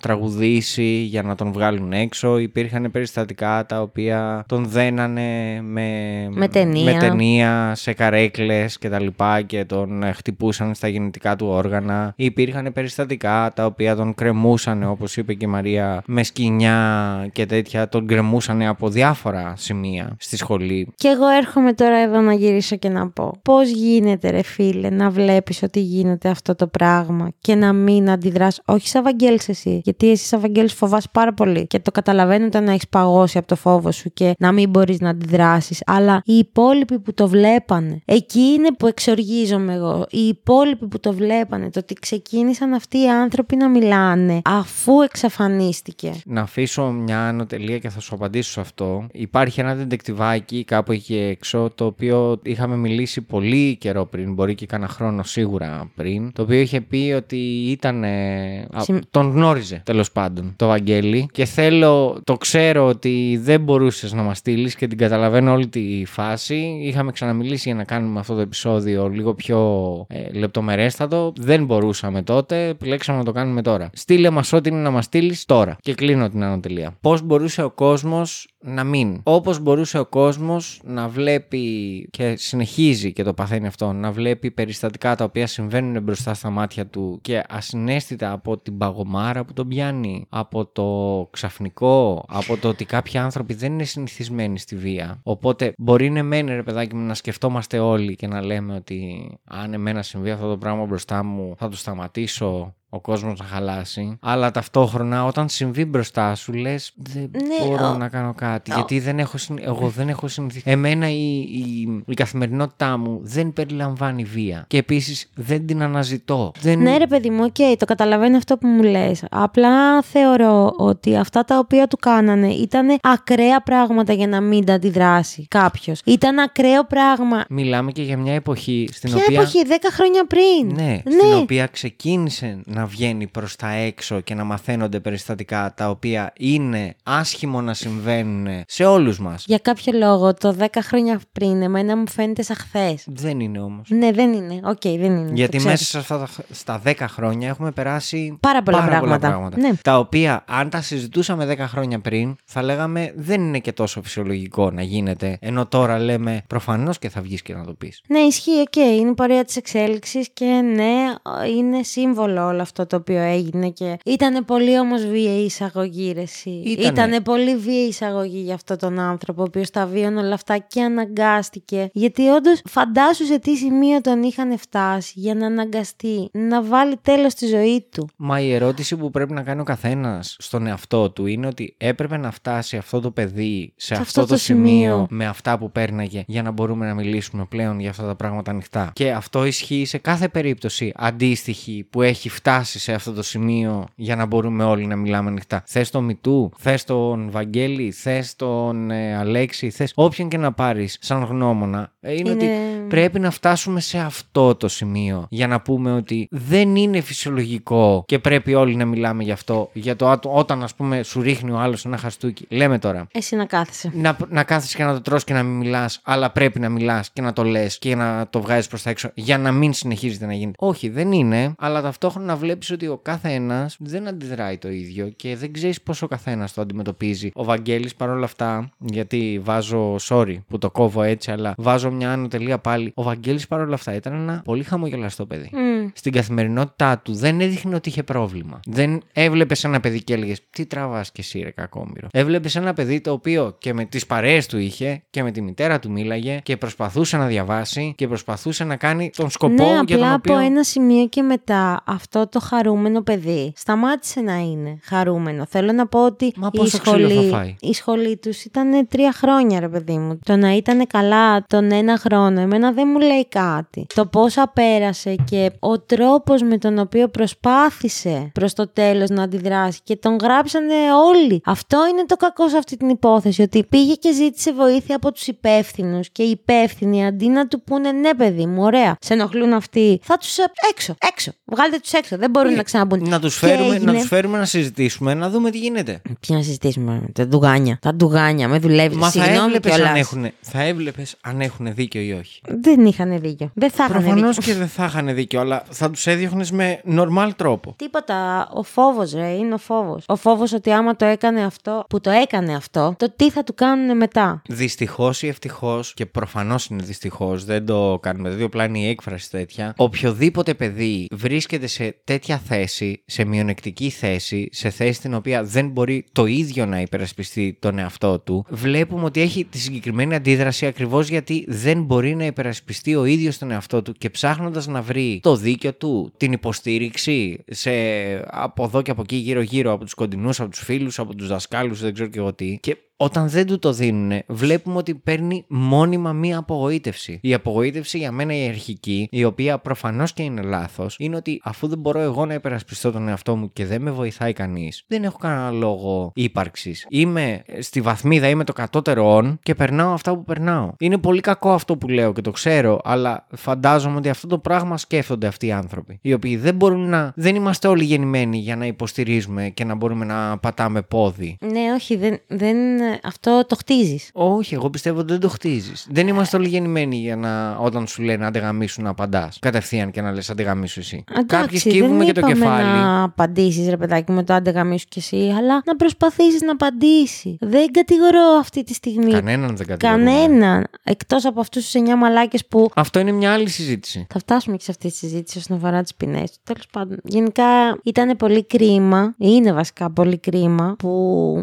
τραγουδήσει για να τον βγάλουν έξω. Υπήρχαν περιστατικά τα οποία τον δένανε με, Με ταινία. με ταινία σε καρέκλες και τα λοιπά και τον ε, χτυπούσαν στα γεννητικά του όργανα. Υπήρχαν περιστατικά τα οποία τον κρεμούσαν όπως είπε και η Μαρία με σκοινιά και τέτοια τον κρεμούσαν από διάφορα σημεία στη σχολή. Και εγώ έρχομαι τώρα εδώ να γυρίσω και να πω πώς γίνεται ρε φίλε να βλέπεις ότι γίνεται αυτό το πράγμα και να μην αντιδράς όχι σαν Βαγγέλης εσύ γιατί εσύ σαν Βαγγέλης φοβάσαι πάρα πολύ και το καταλαβαίνω όταν έχεις παγώσει από το φόβο σου και να μην μπορείς να αντιδράσεις αλλά οι υπόλοιποι που το βλέπανε εκεί είναι που εξοργίζομαι εγώ οι υπόλοιποι που το βλέπανε το ότι ξεκίνησαν αυτοί οι άνθρωποι να μιλάνε αφού εξαφανίστηκε Να αφήσω μια ανωτελεία και θα σου απαντήσω σε αυτό. Υπάρχει ένα δεντεκτιβάκι κάπου εκεί έξω, το οποίο είχαμε μιλήσει πολύ καιρό πριν, μπορεί και κάνα χρόνο σίγουρα πριν, το οποίο είχε πει ότι ήταν. ε, α, Συμ- τον γνώριζε τέλος πάντων το Βαγγέλη και θέλω, το ξέρω ότι δεν μπορούσες να μας στείλεις και την καταλαβαίνω όλη τη φάση. Είχαμε ξαναμιλήσει για να κάνουμε αυτό το επεισόδιο λίγο πιο ε, λεπτομερέστατο. Δεν μπορούσαμε τότε, επιλέξαμε να το κάνουμε τώρα. Στείλε μας ό,τι είναι να μας στείλεις τώρα. Και κλείνω την ανωτελεία. Πώς μπορούσε ο κόσμος να μην. Όπως μπορούσε ο κόσμος να βλέπει και συνεχίζει και το παθαίνει αυτό, να βλέπει περιστατικά τα οποία συμβαίνουν μπροστά στα μάτια του και ασυναίσθητα από την παγωμάρα που τον πιάνει, από το ξαφνικό, από το ότι κάποιοι άνθρωποι δεν είναι συνηθισμένοι στη βία. Οπότε μπορεί ναι μεν ρε παιδάκι μου να σκεφτόμαστε όλοι και να λέμε ότι αν εμένα συμβεί αυτό το πράγμα μπροστά μου θα το σταματήσω ο κόσμος να χαλάσει. Αλλά ταυτόχρονα όταν συμβεί μπροστά σου λες δεν Ναι, μπορώ ο- να κάνω κάτι. ο- Γιατί δεν έχω, συνη- εγώ δεν έχω συνηθίσει. Εμένα η, η, η καθημερινότητά μου δεν περιλαμβάνει βία. Και επίσης δεν την αναζητώ. Δεν... Ναι, ρε παιδί μου, οκ, το καταλαβαίνω αυτό που μου λες. Απλά θεωρώ ότι αυτά τα οποία του κάνανε ήταν ακραία πράγματα για να μην τα αντιδράσει κάποιος. Ήταν ακραίο πράγμα. Μιλάμε και για μια εποχή στην Ποια οποία... εποχή, 10 χρόνια πριν. Ναι, στην οποία ξεκίνησε να βγαίνει προς τα έξω και να μαθαίνονται περιστατικά τα οποία είναι άσχημο να συμβαίνουν σε όλους μας. Για κάποιο λόγο, το 10 χρόνια πριν, εμένα μου φαίνεται σαν χθες. Δεν είναι όμως. Ναι, δεν είναι. Οκ, δεν είναι. το Γιατί ξέρω. μέσα σε αυτά τα, στα 10 χρόνια έχουμε περάσει Πάρα πολλά πράγματα. Ναι. Τα οποία, αν τα συζητούσαμε 10 χρόνια πριν, θα λέγαμε δεν είναι και τόσο φυσιολογικό να γίνεται. Ενώ τώρα λέμε προφανώς και θα βγεις και να το πεις. Ναι, ισχύει, οκ. Είναι πορεία της εξέλιξης και ναι, είναι σύμβολο όλο αυτό το οποίο έγινε. Και ήταν πολύ όμως βίαιη η εισαγωγή, ρε, εσύ. Ήτανε. Ήτανε πολύ βίαιη η εισαγωγή για αυτόν τον άνθρωπο, ο οποίος τα βίωνε όλα αυτά και αναγκάστηκε. Γιατί όντως φαντάσου σε τι σημείο τον είχαν φτάσει για να αναγκαστεί να βάλει τέλος στη ζωή του. Μα η ερώτηση που πρέπει να κάνει ο καθένας στον εαυτό του είναι ότι έπρεπε να φτάσει αυτό το παιδί σε, αυτό, το, σημείο, με αυτά που πέρναγε για να μπορούμε να μιλήσουμε πλέον για αυτά τα πράγματα ανοιχτά. Και αυτό ισχύει σε κάθε περίπτωση αντίστοιχη που έχει φτάσει σε αυτό το σημείο για να μπορούμε όλοι να μιλάμε ανοιχτά. Θες τον Μητού, θες τον Βαγγέλη, θες τον ε, Αλέξη, θες όποιον και να πάρεις σαν γνώμονα. ε, Είναι, ότι Είναι- πρέπει να φτάσουμε σε αυτό το σημείο για να πούμε ότι δεν είναι φυσιολογικό και πρέπει όλοι να μιλάμε γι' αυτό. Για το άτο- όταν, ας πούμε, σου ρίχνει ο άλλος ένα χαστούκι. Λέμε τώρα. Εσύ να κάθεσαι. Να, να κάθεσαι και να το τρως και να μην μιλάς, αλλά πρέπει να μιλάς και να το λες και να το βγάζεις προς τα έξω για να μην συνεχίζεται να γίνεται. Όχι, δεν είναι, αλλά ταυτόχρονα βλέπεις ότι ο κάθε ένα δεν αντιδράει το ίδιο και δεν ξέρεις πώς ο καθένας το αντιμετωπίζει. Ο Βαγγέλης παρόλα αυτά, γιατί βάζω, sorry που το κόβω έτσι, αλλά βάζω μια άνω τελεία πάλι. Ο Βαγγέλης παρόλα αυτά ήταν ένα πολύ χαμογελαστό παιδί. Μμ. Στην καθημερινότητά του δεν έδειχνε ότι είχε πρόβλημα. Δεν έβλεπες ένα παιδί και έλεγες Τι τραβάς και εσύ, ρε κακόμοιρο. Έβλεπες ένα παιδί το οποίο και με τις παρέες του είχε και με τη μητέρα του μίλαγε και προσπαθούσε να διαβάσει και προσπαθούσε να κάνει τον σκοπό ναι, για απλά τον οποίο. από ένα σημείο και μετά αυτό το χαρούμενο παιδί σταμάτησε να είναι χαρούμενο. Θέλω να πω ότι Μα η πόσο ξύλο θα σχολή, φάει; η σχολή τους ήταν τρία χρόνια, ρε παιδί μου. Το να ήταν καλά τον ένα χρόνο, εμένα δεν μου λέει κάτι. Το πόσα πέρασε και ο τρόπος με τον οποίο προσπάθησε προς το τέλος να αντιδράσει και τον γράψανε όλοι. Αυτό είναι το κακό σε αυτή την υπόθεση. Ότι πήγε και ζήτησε βοήθεια από τους υπεύθυνους και οι υπεύθυνοι αντί να του πούνε ναι, παιδί μου, ωραία, σε ενοχλούν αυτοί, θα τους έξω, έξω. Βγάλτε τους έξω. Δεν μπορούν να ξαναμπούν. Να τους Και φέρουμε, να έγινε- τους φέρουμε να συζητήσουμε, να δούμε τι γίνεται. Ποια να συζητήσουμε, τα ντουγάνια. Τα ντουγάνια, με δουλεύεις. Μα θα Συγγνώμη έβλεπες αν, κιόλας. έχουν, θα έβλεπες αν έχουν δίκιο ή όχι. Δεν είχαν δίκιο. Δεν θα είχαν Προφανώς δίκιο. και δεν θα είχαν δίκιο, αλλά θα τους έδιωχνες με normal τρόπο. Τίποτα. Ο φόβος, ρε, είναι ο φόβος. Ο φόβος ότι άμα το έκανε αυτό, που το έκανε αυτό, το τι θα του κάνουν μετά; Δυστυχώς ή ευτυχώς, και προφανώς είναι δυστυχώς, δεν το κάνουμε. Δηλαδή, απλά είναι η έκφραση τέτοια. Οποιοδήποτε παιδί βρίσκεται σε τέτοια τέτοια θέση, σε μειονεκτική θέση, σε θέση την οποία δεν μπορεί το ίδιο να υπερασπιστεί τον εαυτό του, βλέπουμε ότι έχει τη συγκεκριμένη αντίδραση ακριβώς γιατί δεν μπορεί να υπερασπιστεί ο ίδιος τον εαυτό του και ψάχνοντας να βρει το δίκιο του, την υποστήριξη σε από εδώ και από εκεί γύρω-γύρω, από τους κοντινούς, από τους φίλους, από τους δασκάλους, δεν ξέρω και εγώ τι. Και όταν δεν του το δίνουν, βλέπουμε ότι παίρνει μόνιμα μία απογοήτευση. Η απογοήτευση για μένα η αρχική, η οποία προφανώς και είναι λάθος, είναι ότι αφού δεν μπορώ εγώ να υπερασπιστώ τον εαυτό μου και δεν με βοηθάει κανείς, δεν έχω κανένα λόγο ύπαρξης. Είμαι στη βαθμίδα, είμαι το κατώτερο όν και περνάω αυτά που περνάω. Είναι πολύ κακό αυτό που λέω και το ξέρω, αλλά φαντάζομαι ότι αυτό το πράγμα σκέφτονται αυτοί οι άνθρωποι. Οι οποίοι δεν μπορούν να. Δεν είμαστε όλοι γεννημένοι για να υποστηρίζουμε και να μπορούμε να πατάμε πόδι. Ναι, όχι, δεν, δεν, αυτό το χτίζεις. Όχι, εγώ πιστεύω ότι δεν το χτίζεις. Δεν είμαστε όλοι γεννημένοι για να, όταν σου λένε αντεγαμίσου να απαντάς. Κατευθείαν και να λες αντεγαμίσου εσύ. Κάποιοι σκύβουμε και το κεφάλι. Να απαντήσεις, ρε παιδάκι, με το αντεγαμίσου κι εσύ, αλλά να προσπαθήσεις να απαντήσει. Δεν κατηγορώ αυτή τη στιγμή. Κανέναν δεν κατηγορώ. Κανέναν. Εκτός από αυτούς τους 9 μαλάκες που. Αυτό είναι μια άλλη συζήτηση. Θα φτάσουμε και σε αυτή τη συζήτηση όσον αφορά τις ποινές. Τέλος πάντων. Γενικά ήταν πολύ κρίμα, είναι βασικά πολύ κρίμα, που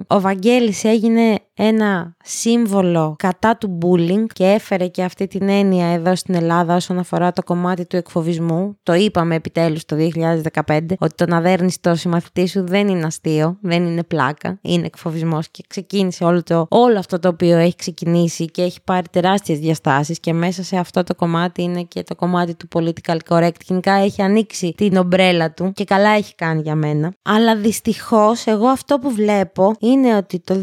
ο Βαγγέλης έγινε で ένα σύμβολο κατά του bullying και έφερε και αυτή την έννοια εδώ στην Ελλάδα όσον αφορά το κομμάτι του εκφοβισμού. Το είπαμε επιτέλους το 2015 ότι το να δέρνεις το συμμαθητή σου δεν είναι αστείο, δεν είναι πλάκα, είναι εκφοβισμός και ξεκίνησε όλο, το, όλο αυτό το οποίο έχει ξεκινήσει και έχει πάρει τεράστιες διαστάσεις και μέσα σε αυτό το κομμάτι είναι και το κομμάτι του political correct. Γενικά έχει ανοίξει την ομπρέλα του και καλά έχει κάνει για μένα. Αλλά δυστυχώς εγώ αυτό που βλέπω είναι ότι το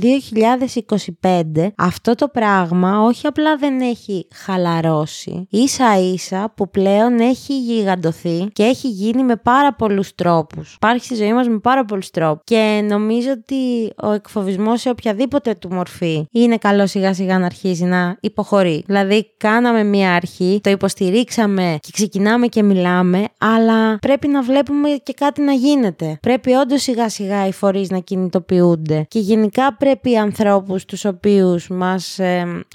2025 αυτό το πράγμα όχι απλά δεν έχει χαλαρώσει, ίσα ίσα που πλέον έχει γιγαντωθεί και έχει γίνει με πάρα πολλούς τρόπους. Υπάρχει στη ζωή μας με πάρα πολλούς τρόπους και νομίζω ότι ο εκφοβισμός σε οποιαδήποτε του μορφή είναι καλό σιγά σιγά να αρχίζει να υποχωρεί. Δηλαδή κάναμε μία αρχή, το υποστηρίξαμε και ξεκινάμε και μιλάμε, αλλά πρέπει να βλέπουμε και κάτι να γίνεται. Πρέπει όντως σιγά σιγά οι φορείς να κινητοποιούνται και γενικά πρέπει οι ανθρώπους τους οποίους μας,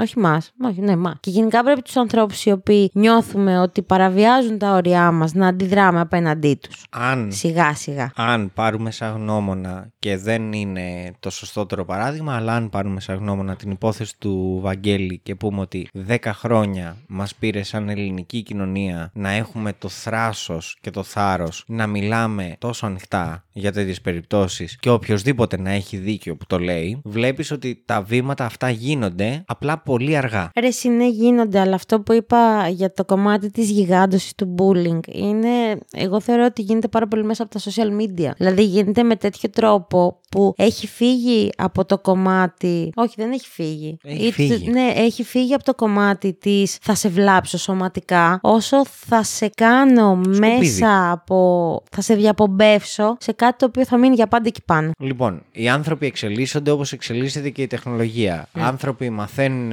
όχι μας, όχι ναι μας, και γενικά πρέπει τους ανθρώπους οι οποίοι νιώθουμε ότι παραβιάζουν τα όρια μας να αντιδράμε απέναντί τους. Αν, Σιγά σιγά. αν πάρουμε σαν γνώμονα και δεν είναι το σωστότερο παράδειγμα, αλλά αν πάρουμε σαν γνώμονα την υπόθεση του Βαγγέλη και πούμε ότι 10 χρόνια μας πήρε σαν ελληνική κοινωνία να έχουμε το θράσος και το θάρρος να μιλάμε τόσο ανοιχτά για τέτοιες περιπτώσεις και οποιοδήποτε να έχει δίκιο που το λέει, βλέπεις ότι τα βήματα αυτά γίνονται απλά πολύ αργά. Ρε ναι γίνονται, αλλά αυτό που είπα για το κομμάτι της γιγάντωσης του bullying είναι, εγώ θεωρώ ότι γίνεται πάρα πολύ μέσα από τα social media. Δηλαδή γίνεται με τέτοιο τρόπο που έχει φύγει από το κομμάτι, όχι δεν έχει φύγει. Έχει Ή- φύγει. Ναι, έχει φύγει από το κομμάτι της θα σε βλάψω σωματικά, όσο θα σε κάνω μέσα από, θα σε διαπομπεύσω σε κάτι το οποίο θα μείνει για πάντα εκεί πάνω. Λοιπόν, οι άνθρωποι εξελίσσονται όπως εξελίσσεται και η τεχνολογία. Άνθρωποι μαθαίνουν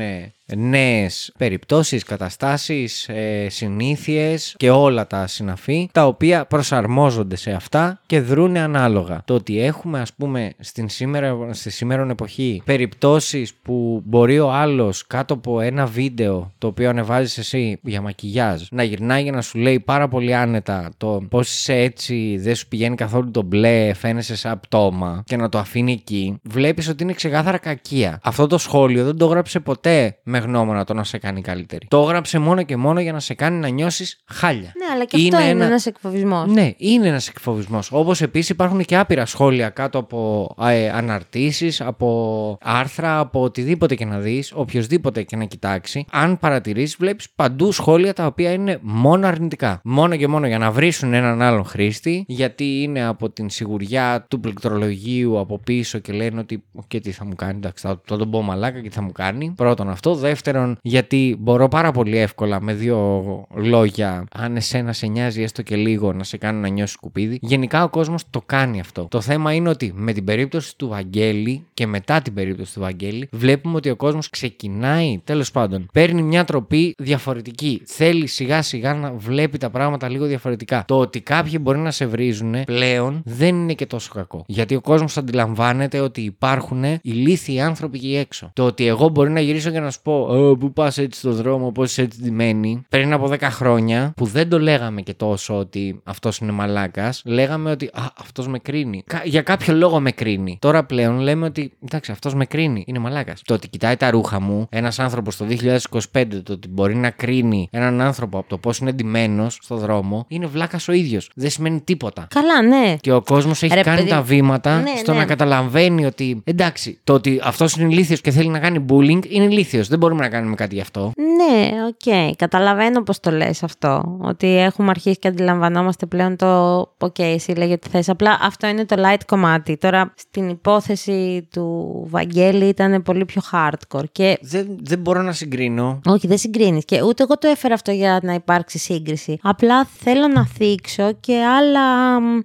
νέες περιπτώσεις, καταστάσεις, ε, συνήθειες και όλα τα συναφή, τα οποία προσαρμόζονται σε αυτά και δρούν ανάλογα. Το ότι έχουμε ας πούμε στην σήμερα, στη σήμερα εποχή περιπτώσεις που μπορεί ο άλλος κάτω από ένα βίντεο το οποίο ανεβάζεις εσύ για μακιγιάζ να γυρνάει για να σου λέει πάρα πολύ άνετα το πώς είσαι έτσι, δεν σου πηγαίνει καθόλου το μπλε, φαίνεσαι σαν πτώμα και να το αφήνει εκεί, βλέπεις ότι είναι ξεκάθαρα κακία. Αυτό το σχόλιο δεν το γράψε ποτέ με γνώμονα το να σε κάνει καλύτερη. Το έγραψε μόνο και μόνο για να σε κάνει να νιώσεις χάλια. Ναι, αλλά και αυτό είναι ένα- ένας εκφοβισμός. ναι, είναι ένας εκφοβισμός. Όπως επίσης υπάρχουν και άπειρα σχόλια κάτω από ε, αναρτήσεις, από άρθρα, από οτιδήποτε και να δεις, οποιοδήποτε και να κοιτάξει. Αν παρατηρήσει, βλέπεις παντού σχόλια τα οποία είναι μόνο αρνητικά. Μόνο και μόνο για να βρίσουν έναν άλλον χρήστη, γιατί είναι από την σιγουριά του πληκτρολογίου από πίσω και λένε ότι και τι θα μου κάνει, εντάξει, θα, θα τον πω μαλάκα και τι θα μου κάνει. Πρώτον αυτό. Δεύτερον, γιατί μπορώ πάρα πολύ εύκολα με δύο λόγια, αν εσένα σε νοιάζει έστω και λίγο να σε κάνει να νιώσεις σκουπίδι. Γενικά ο κόσμος το κάνει αυτό. Το θέμα είναι ότι με την περίπτωση του Βαγγέλη και μετά την περίπτωση του Βαγγέλη, βλέπουμε ότι ο κόσμος ξεκινάει, τέλος πάντων, παίρνει μια τροπή διαφορετική. Θέλει σιγά σιγά να βλέπει τα πράγματα λίγο διαφορετικά. Το ότι κάποιοι μπορεί να σε βρίζουν πλέον δεν είναι και τόσο κακό. Γιατί ο κόσμος αντιλαμβάνεται ότι υπάρχουν ηλίθιοι άνθρωποι εκεί έξω. Το ότι εγώ μπορεί να γυρίσω και να σου πω «Ε, Πού πας έτσι στο δρόμο, πώς είσαι έτσι ντυμένη. Πριν από 10 χρόνια, που δεν το λέγαμε και τόσο ότι αυτός είναι μαλάκας, λέγαμε ότι Α, αυτός με κρίνει. Κα- για κάποιο λόγο με κρίνει. Τώρα πλέον λέμε ότι εντάξει, αυτός με κρίνει. Είναι μαλάκας. Το ότι κοιτάει τα ρούχα μου, ένας άνθρωπος το 2025, το ότι μπορεί να κρίνει έναν άνθρωπο από το πώς είναι ντυμένος στο δρόμο, είναι βλάκας ο ίδιος. Δεν σημαίνει τίποτα. Καλά, ναι. Και ο κόσμος έχει Ρε, κάνει παιδί- τα βήματα Ναι, στο ναι. να καταλαβαίνει ότι εντάξει, το ότι αυτός είναι ηλίθιος και θέλει να κάνει bullying είναι ηλίθιος. Δεν μπορούμε να κάνουμε κάτι γι' αυτό. Ναι, οκ. Καταλαβαίνω πώς το λες αυτό. Ότι έχουμε αρχίσει και αντιλαμβανόμαστε πλέον το «ok, εσύ λέγε τι θες». Απλά αυτό είναι το light κομμάτι. Τώρα, στην υπόθεση του Βαγγέλη ήταν πολύ πιο hardcore. Και Δεν, δεν μπορώ να συγκρίνω. όχι, δεν συγκρίνεις. Και ούτε εγώ το έφερα αυτό για να υπάρξει σύγκριση. Απλά θέλω να θίξω και άλλα,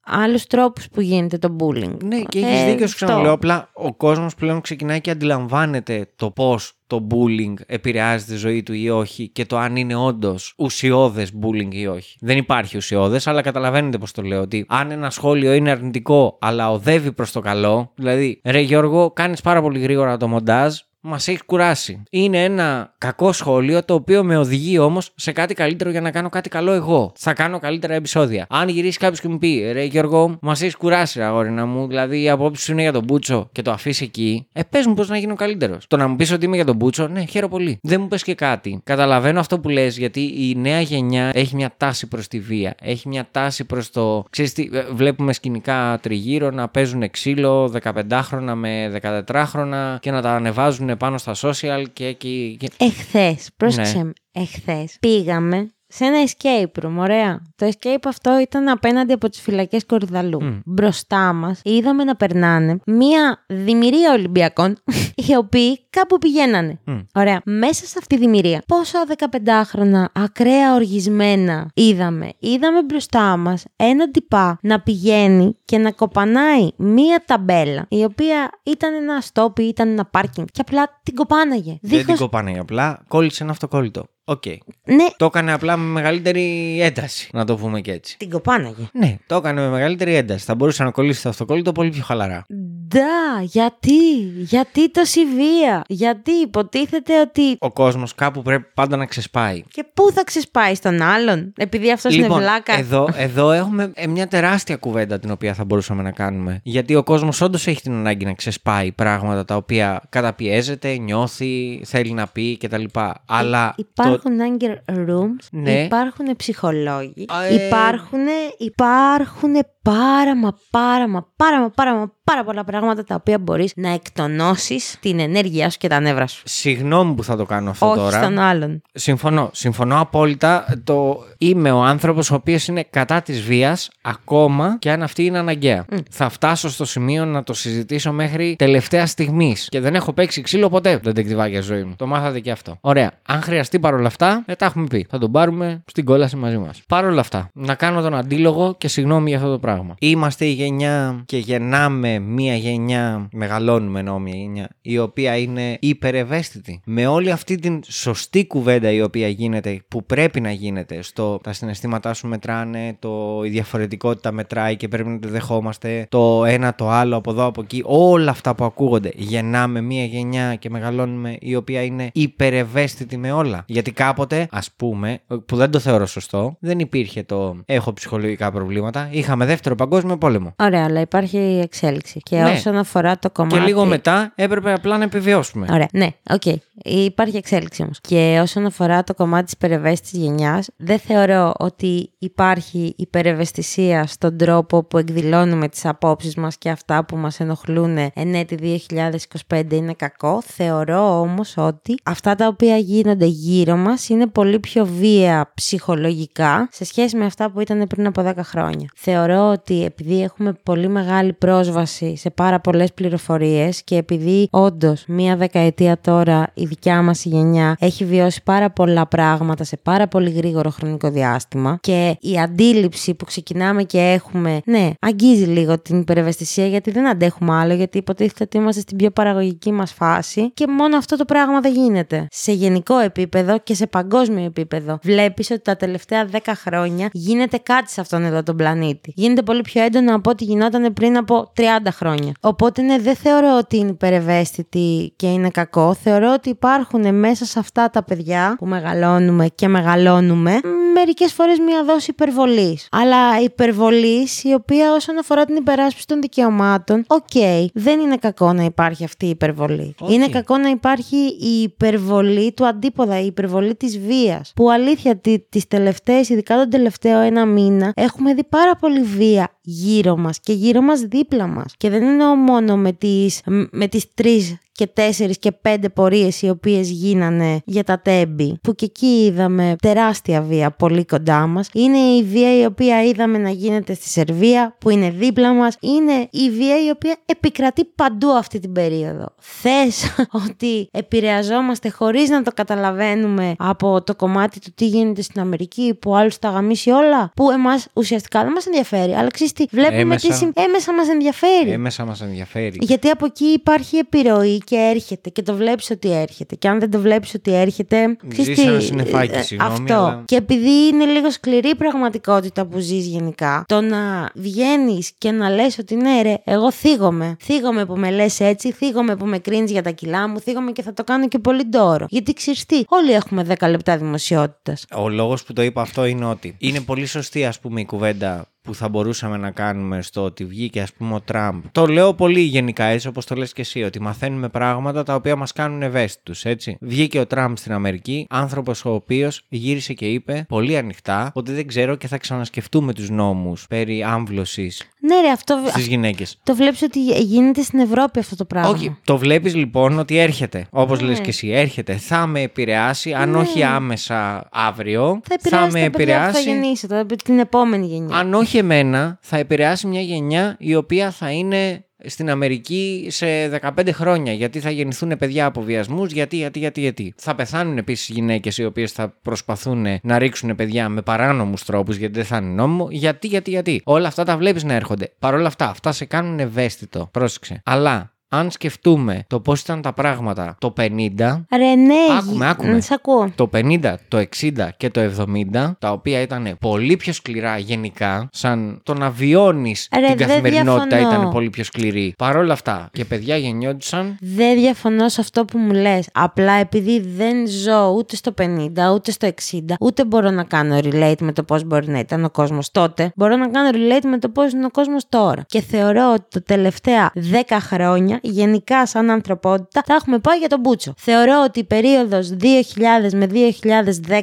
άλλους τρόπους που γίνεται το bullying. Ναι, και έχεις Ε, δίκιο, σου αυτό. ξαναλέω. Απλά ο κόσμος πλέον ξεκινάει και αντιλαμβάνεται το πώς το bullying επηρεάζει τη ζωή του ή όχι και το αν είναι όντως ουσιώδες bullying ή όχι. Δεν υπάρχει ουσιώδες, αλλά καταλαβαίνετε πώς το λέω. Ότι αν ένα σχόλιο είναι αρνητικό, αλλά οδεύει προς το καλό, δηλαδή, ρε Γιώργο, κάνεις πάρα πολύ γρήγορα το μοντάζ, Μας έχει κουράσει. Είναι ένα κακό σχόλιο το οποίο με οδηγεί όμως σε κάτι καλύτερο για να κάνω κάτι καλό εγώ. Θα κάνω καλύτερα επεισόδια. Αν γυρίσει κάποιος και μου πει, Ρε Γιώργο, μας έχεις κουράσει, ρε αγόρινα μου, δηλαδή η απόψη σου είναι για τον Μπούτσο και το αφήσεις εκεί, ε, πες μου πώς να γίνω καλύτερος. Το να μου πεις ότι είμαι για τον Μπούτσο, ναι, χαίρομαι πολύ. Δεν μου πες και κάτι. Καταλαβαίνω αυτό που λες, γιατί η νέα γενιά έχει μια τάση προς τη βία. Έχει μια τάση προς το. Ξέρεις τι, ε, βλέπουμε σκηνικά τριγύρω να παίζουν ξύλο 15χρονα με 14χρονα και να τα ανεβάζουν πάνω στα social και εκεί. Και... Εχθές, πρόσεξε Ναι. με, εχθές πήγαμε σε ένα escape room, ωραία. Το escape αυτό ήταν απέναντι από τις φυλακές Κορυδαλού. Μμ. Μπροστά μας είδαμε να περνάνε μία δημιουργία Ολυμπιακών, (laughs) οι οποίοι κάπου πηγαίνανε. Μμ. Ωραία. Μέσα σε αυτή τη δημιουργία, πόσα 15χρονα ακραία οργισμένα είδαμε. Είδαμε μπροστά μας έναν τυπά να πηγαίνει και να κοπανάει μία ταμπέλα, η οποία ήταν ένα stop ή ήταν ένα πάρκινγκ και απλά την κοπάναγε. Δεν την Δίχως... κοπάνε απλά, κόλλησε ένα αυτοκόλλητο. Οκ. Ναι, Το έκανε απλά με μεγαλύτερη ένταση, να το πούμε και έτσι. την κοπάναγε. Ναι, το έκανε με μεγαλύτερη ένταση. Θα μπορούσε να κολλήσει το αυτοκόλλητο πολύ πιο χαλαρά. Ντα, γιατί, γιατί τόση βία, γιατί υποτίθεται ότι... Ο κόσμος κάπου πρέπει πάντα να ξεσπάει. Και πού θα ξεσπάει στον άλλον, επειδή αυτός είναι βλάκα. εδώ, εδώ έχουμε ε, μια τεράστια κουβέντα την οποία θα μπορούσαμε να κάνουμε. Γιατί ο κόσμος όντως έχει την ανάγκη να ξεσπάει πράγματα τα οποία καταπιέζεται, νιώθει, θέλει να πει κτλ. Αλλά. το- Υπάρχουν anger rooms, Ναι. υπάρχουν ψυχολόγοι, Α, ε. υπάρχουν, υπάρχουν πάρα μα πάρα μα πάρα μα πάρα μα πάρα πολλά πράγματα τα οποία μπορείς να εκτονώσεις την ενέργειά σου και τα νεύρα σου. Συγγνώμη που θα το κάνω αυτό Όχι τώρα. στον άλλον. Συμφωνώ. Συμφωνώ απόλυτα. Το είμαι ο άνθρωπος ο οποίος είναι κατά της βίας, ακόμα και αν αυτή είναι αναγκαία. Θα φτάσω στο σημείο να το συζητήσω μέχρι τελευταία στιγμής. Και δεν έχω παίξει ξύλο ποτέ δεν τεκτιβάκια ζωή μου. Το μάθατε και αυτό. Ωραία. Αν χρειαστεί παρόλα αυτά, ε, τα έχουμε πει. Θα τον πάρουμε στην κόλαση μαζί μας. Παρ' όλα αυτά, να κάνω τον αντίλογο και συγγνώμη για αυτό το πράγμα. Είμαστε η γενιά και γεννάμε μία γενιά, μεγαλώνουμε εννοώ μία γενιά, η οποία είναι υπερευαίσθητη. Με όλη αυτή την σωστή κουβέντα η οποία γίνεται, που πρέπει να γίνεται, στο τα συναισθήματά σου μετράνε, το, η διαφορετικότητα μετράει και πρέπει να τη δεχόμαστε, το ένα το άλλο από εδώ από εκεί, όλα αυτά που ακούγονται. Γεννάμε μία γενιά και μεγαλώνουμε η οποία είναι υπερευαίσθητη με όλα. Γιατί κάποτε, ας πούμε, που δεν το θεωρώ σωστό, δεν υπήρχε το έχω ψυχολογικά προβλήματα. Είχαμε δεύτερο παγκόσμιο πόλεμο. Ωραία, αλλά υπάρχει εξέλιξη. Και Ναι. όσον αφορά το κομμάτι. Και λίγο μετά έπρεπε απλά να επιβιώσουμε. Ωραία, ναι, οκ. Υπάρχει εξέλιξη όμως. Και όσον αφορά το κομμάτι της υπερευαίσθητης γενιάς, δεν θεωρώ ότι υπάρχει υπερευαισθησία στον τρόπο που εκδηλώνουμε τις απόψεις μας και αυτά που μας ενοχλούν εν έτει 2025 είναι κακό. Θεωρώ όμως ότι αυτά τα οποία γίνονται γύρω μας είναι πολύ πιο βίαια ψυχολογικά σε σχέση με αυτά που ήταν πριν από 10 χρόνια. Θεωρώ ότι επειδή έχουμε πολύ μεγάλη πρόσβαση σε πάρα πάρα πολλές πληροφορίες και επειδή όντως μία δεκαετία τώρα η δικιά μας η γενιά έχει βιώσει πάρα πολλά πράγματα σε πάρα πολύ γρήγορο χρονικό διάστημα και η αντίληψη που ξεκινάμε και έχουμε, ναι, αγγίζει λίγο την υπερευαισθησία γιατί δεν αντέχουμε άλλο, γιατί υποτίθεται ότι είμαστε στην πιο παραγωγική μας φάση και μόνο αυτό το πράγμα δεν γίνεται. Σε γενικό επίπεδο και σε παγκόσμιο επίπεδο. Βλέπεις ότι τα τελευταία 10 χρόνια γίνεται κάτι σε αυτόν εδώ τον πλανήτη. Γίνεται πολύ πιο έντονο από ό,τι γινόταν πριν από 30 χρόνια. Οπότε ναι, δεν θεωρώ ότι είναι υπερευαίσθητη και είναι κακό. Θεωρώ ότι υπάρχουν μέσα σε αυτά τα παιδιά που μεγαλώνουμε και μεγαλώνουμε μερικές φορές μια δόση υπερβολής. Αλλά υπερβολής η οποία όσον αφορά την υπεράσπιση των δικαιωμάτων, ok, okay, δεν είναι κακό να υπάρχει αυτή η υπερβολή. Όχι. Είναι κακό να υπάρχει η υπερβολή του αντίποδα, η υπερβολή της βίας. Που αλήθεια τις τελευταίες, ειδικά τον τελευταίο ένα μήνα, έχουμε δει πάρα πολύ βία γύρω μας και γύρω μας δίπλα μας. Και δεν εννοώ μόνο με τις, με τις τρεις και τέσσερις και πέντε πορείες οι οποίες γίνανε για τα Τέμπη που και εκεί είδαμε τεράστια βία πολύ κοντά μας. Είναι η βία η οποία είδαμε να γίνεται στη Σερβία που είναι δίπλα μας. Είναι η βία η οποία επικρατεί παντού αυτή την περίοδο. Θες (laughs) ότι επηρεαζόμαστε χωρίς να το καταλαβαίνουμε από το κομμάτι του τι γίνεται στην Αμερική που άλλους τα γαμίσει όλα που εμάς ουσιαστικά δεν μας ενδιαφέρει. Αλλά ξέρεις τι βλέπουμε Έμεσα. τι συμ... έμεσα μας ενδιαφέρει. Έμεσα μας ενδιαφέρει. γιατί από εκεί υπάρχει επιρροή και έρχεται και το βλέπεις ότι έρχεται. Και αν δεν το βλέπεις ότι έρχεται. ξέρεις Ζεις τι, ένα συννεφάκι, ε, συγγνώμη, Αυτό. αλλά- Και επειδή είναι λίγο σκληρή η πραγματικότητα που ζεις γενικά, το να βγαίνεις και να λες ότι ναι, ρε, εγώ θίγομαι. Θίγομαι που με λες έτσι, θίγομαι που με κρίνεις για τα κιλά μου, θίγομαι και θα το κάνω και πολύ ντόρο. Γιατί ξέρεις τι, όλοι έχουμε 10 λεπτά δημοσιότητας. Ο λόγος που το είπα αυτό είναι ότι είναι πολύ σωστή ας πούμε η κουβέντα που θα μπορούσαμε να κάνουμε στο ότι βγήκε ας πούμε ο Τραμπ. Το λέω πολύ γενικά έτσι όπως το λες και εσύ ότι μαθαίνουμε πράγματα τα οποία μας κάνουν ευαίσθητους έτσι. Βγήκε ο Τραμπ στην Αμερική, άνθρωπος ο οποίος γύρισε και είπε πολύ ανοιχτά ότι δεν ξέρω και θα ξανασκεφτούμε τους νόμους περί άμβλωσης Ναι, ρε, αυτό. στις γυναίκες. Το βλέπεις ότι γίνεται στην Ευρώπη αυτό το πράγμα. Όχι, το βλέπεις λοιπόν ότι έρχεται. Όπως Ναι. λες και εσύ, έρχεται. Θα με επηρεάσει, αν όχι άμεσα αύριο, Θα επηρεάσει με τα παιδιά που θα επηρεάσει γεννήσετε, την επόμενη γενιά. αν όχι εμένα, θα επηρεάσει μια γενιά η οποία θα είναι στην Αμερική σε 15 χρόνια. Γιατί θα γεννηθούν παιδιά από βιασμούς, γιατί, γιατί, γιατί, γιατί. Θα πεθάνουν επίσης γυναίκες οι οποίες θα προσπαθούν να ρίξουν παιδιά με παράνομους τρόπους, γιατί δεν θα είναι νόμιμο. Γιατί, γιατί, γιατί. Όλα αυτά τα βλέπεις να έρχονται. Παρ' όλα αυτά, αυτά σε κάνουν ευαίσθητο. Πρόσεξε. Αλλά αν σκεφτούμε το πώς ήταν τα πράγματα το 50, Ρε, ναι, Άκουμε, γη- άκουμε. να σ' ακούω. το 50, το 60 και το 70, τα οποία ήταν πολύ πιο σκληρά γενικά, σαν το να βιώνεις Ρε, την δεν καθημερινότητα διαφωνώ. ήταν πολύ πιο σκληρή. Παρ' όλα αυτά, και παιδιά γεννιόντουσαν. Δεν διαφωνώ σε αυτό που μου λες. Απλά επειδή δεν ζω ούτε στο 50, ούτε στο 60, ούτε μπορώ να κάνω relate με το πώς μπορεί να ήταν ο κόσμος τότε. Μπορώ να κάνω relate με το πώς είναι ο κόσμος τώρα. Και θεωρώ ότι τα τελευταία 10 χρόνια, γενικά σαν ανθρωπότητα, θα έχουμε πάει για τον Μπούτσο. Θεωρώ ότι η περίοδος 2000 με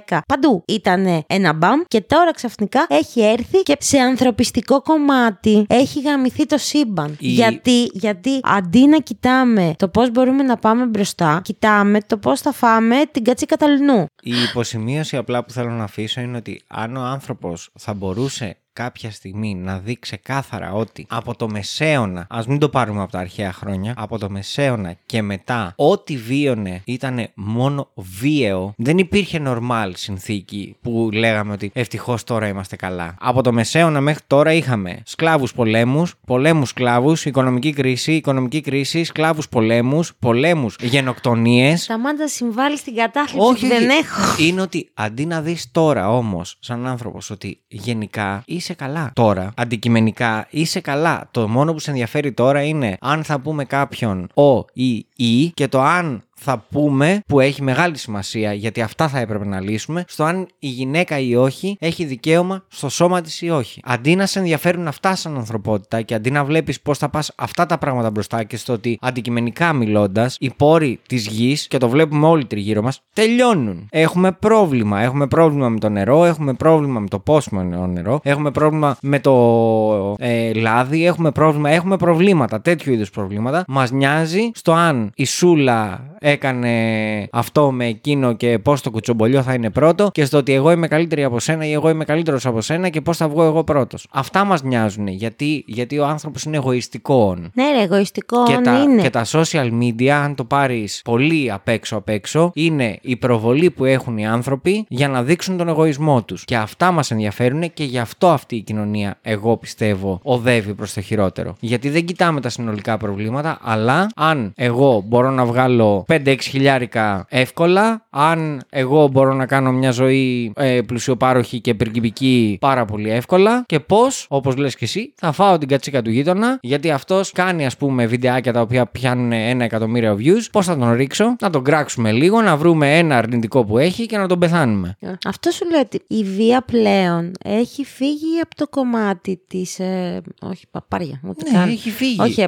2010 παντού ήταν ένα μπαμ και τώρα ξαφνικά έχει έρθει και σε ανθρωπιστικό κομμάτι έχει γαμηθεί το σύμπαν. Η- Γιατί, γιατί αντί να κοιτάμε το πώς μπορούμε να πάμε μπροστά, κοιτάμε το πώς θα φάμε την κατσίκα ταλινού. Η υποσημείωση απλά που θέλω να αφήσω είναι ότι αν ο άνθρωπος θα μπορούσε κάποια στιγμή να δει ξεκάθαρα ότι από το μεσαίωνα, ας μην το πάρουμε από τα αρχαία χρόνια, από το μεσαίωνα και μετά ό,τι βίωνε ήταν μόνο βίαιο, δεν υπήρχε νορμάλ συνθήκη που λέγαμε ότι ευτυχώς τώρα είμαστε καλά. Από το μεσαίωνα μέχρι τώρα είχαμε σκλάβους πολέμους, πολέμους σκλάβους, οικονομική κρίση, οικονομική κρίση, σκλάβους πολέμους, πολέμους γενοκτονίες, Σταμάτα συμβάλλει στην κατάθλιψη όχι, που δεν όχι. έχω. Είναι ότι αντί να δεις τώρα όμως, σαν άνθρωπος, ότι γενικά είσαι καλά. Τώρα, αντικειμενικά είσαι καλά. Το μόνο που σε ενδιαφέρει τώρα είναι αν θα πούμε κάποιον ο ή η και το αν θα πούμε που έχει μεγάλη σημασία γιατί αυτά θα έπρεπε να λύσουμε στο αν η γυναίκα ή όχι έχει δικαίωμα στο σώμα της ή όχι. Αντί να σε ενδιαφέρουν αυτά σαν ανθρωπότητα και αντί να βλέπεις πώς θα πας αυτά τα πράγματα μπροστά και στο ότι αντικειμενικά μιλώντας οι πόροι της γης και το βλέπουμε όλοι τριγύρω μας τελειώνουν. Έχουμε πρόβλημα. Έχουμε πρόβλημα με το νερό, έχουμε πρόβλημα με το πόσιμο νερό, έχουμε πρόβλημα με το ε, λάδι, έχουμε πρόβλημα, έχουμε προβλήματα, τέτοιου είδους προβλήματα. Μας νοιάζει στο αν η Σούλα έκανε αυτό με εκείνο και πώς το κουτσομπολιό θα είναι πρώτο και στο ότι εγώ είμαι καλύτερη από σένα ή εγώ είμαι καλύτερος από σένα και πώς θα βγω εγώ πρώτος. Αυτά μας νοιάζουν. Γιατί, γιατί ο άνθρωπος είναι εγωιστικό. Ναι, ρε, εγωιστικό Και τα, είναι. και τα social media, αν το πάρεις πολύ απ' έξω απ' έξω, είναι η προβολή που έχουν οι άνθρωποι για να δείξουν τον εγωισμό τους. Και αυτά μας ενδιαφέρουν και γι' αυτό αυτή η κοινωνία, εγώ πιστεύω, οδεύει προς το χειρότερο. Γιατί δεν κοιτάμε τα συνολικά προβλήματα, αλλά αν εγώ μπορώ να βγάλω 5-6 χιλιάρικα εύκολα, αν εγώ μπορώ να κάνω μια ζωή ε, πλουσιοπάροχη και πριγκιπική πάρα πολύ εύκολα και πώς, όπως λες και εσύ, θα φάω την κατσίκα του γείτονα, γιατί αυτός κάνει ας πούμε βιντεάκια τα οποία πιάνουν ένα εκατομμύριο views. Πώς θα τον ρίξω, να τον κράξουμε λίγο, να βρούμε ένα αρνητικό που έχει και να τον πεθάνουμε. Αυτό σου λέω ότι η βία πλέον έχει φύγει από το κομμάτι της... ε, όχι, παπάρια. Ούτε Ναι, καν. έχει φύγει. Όχι, ε,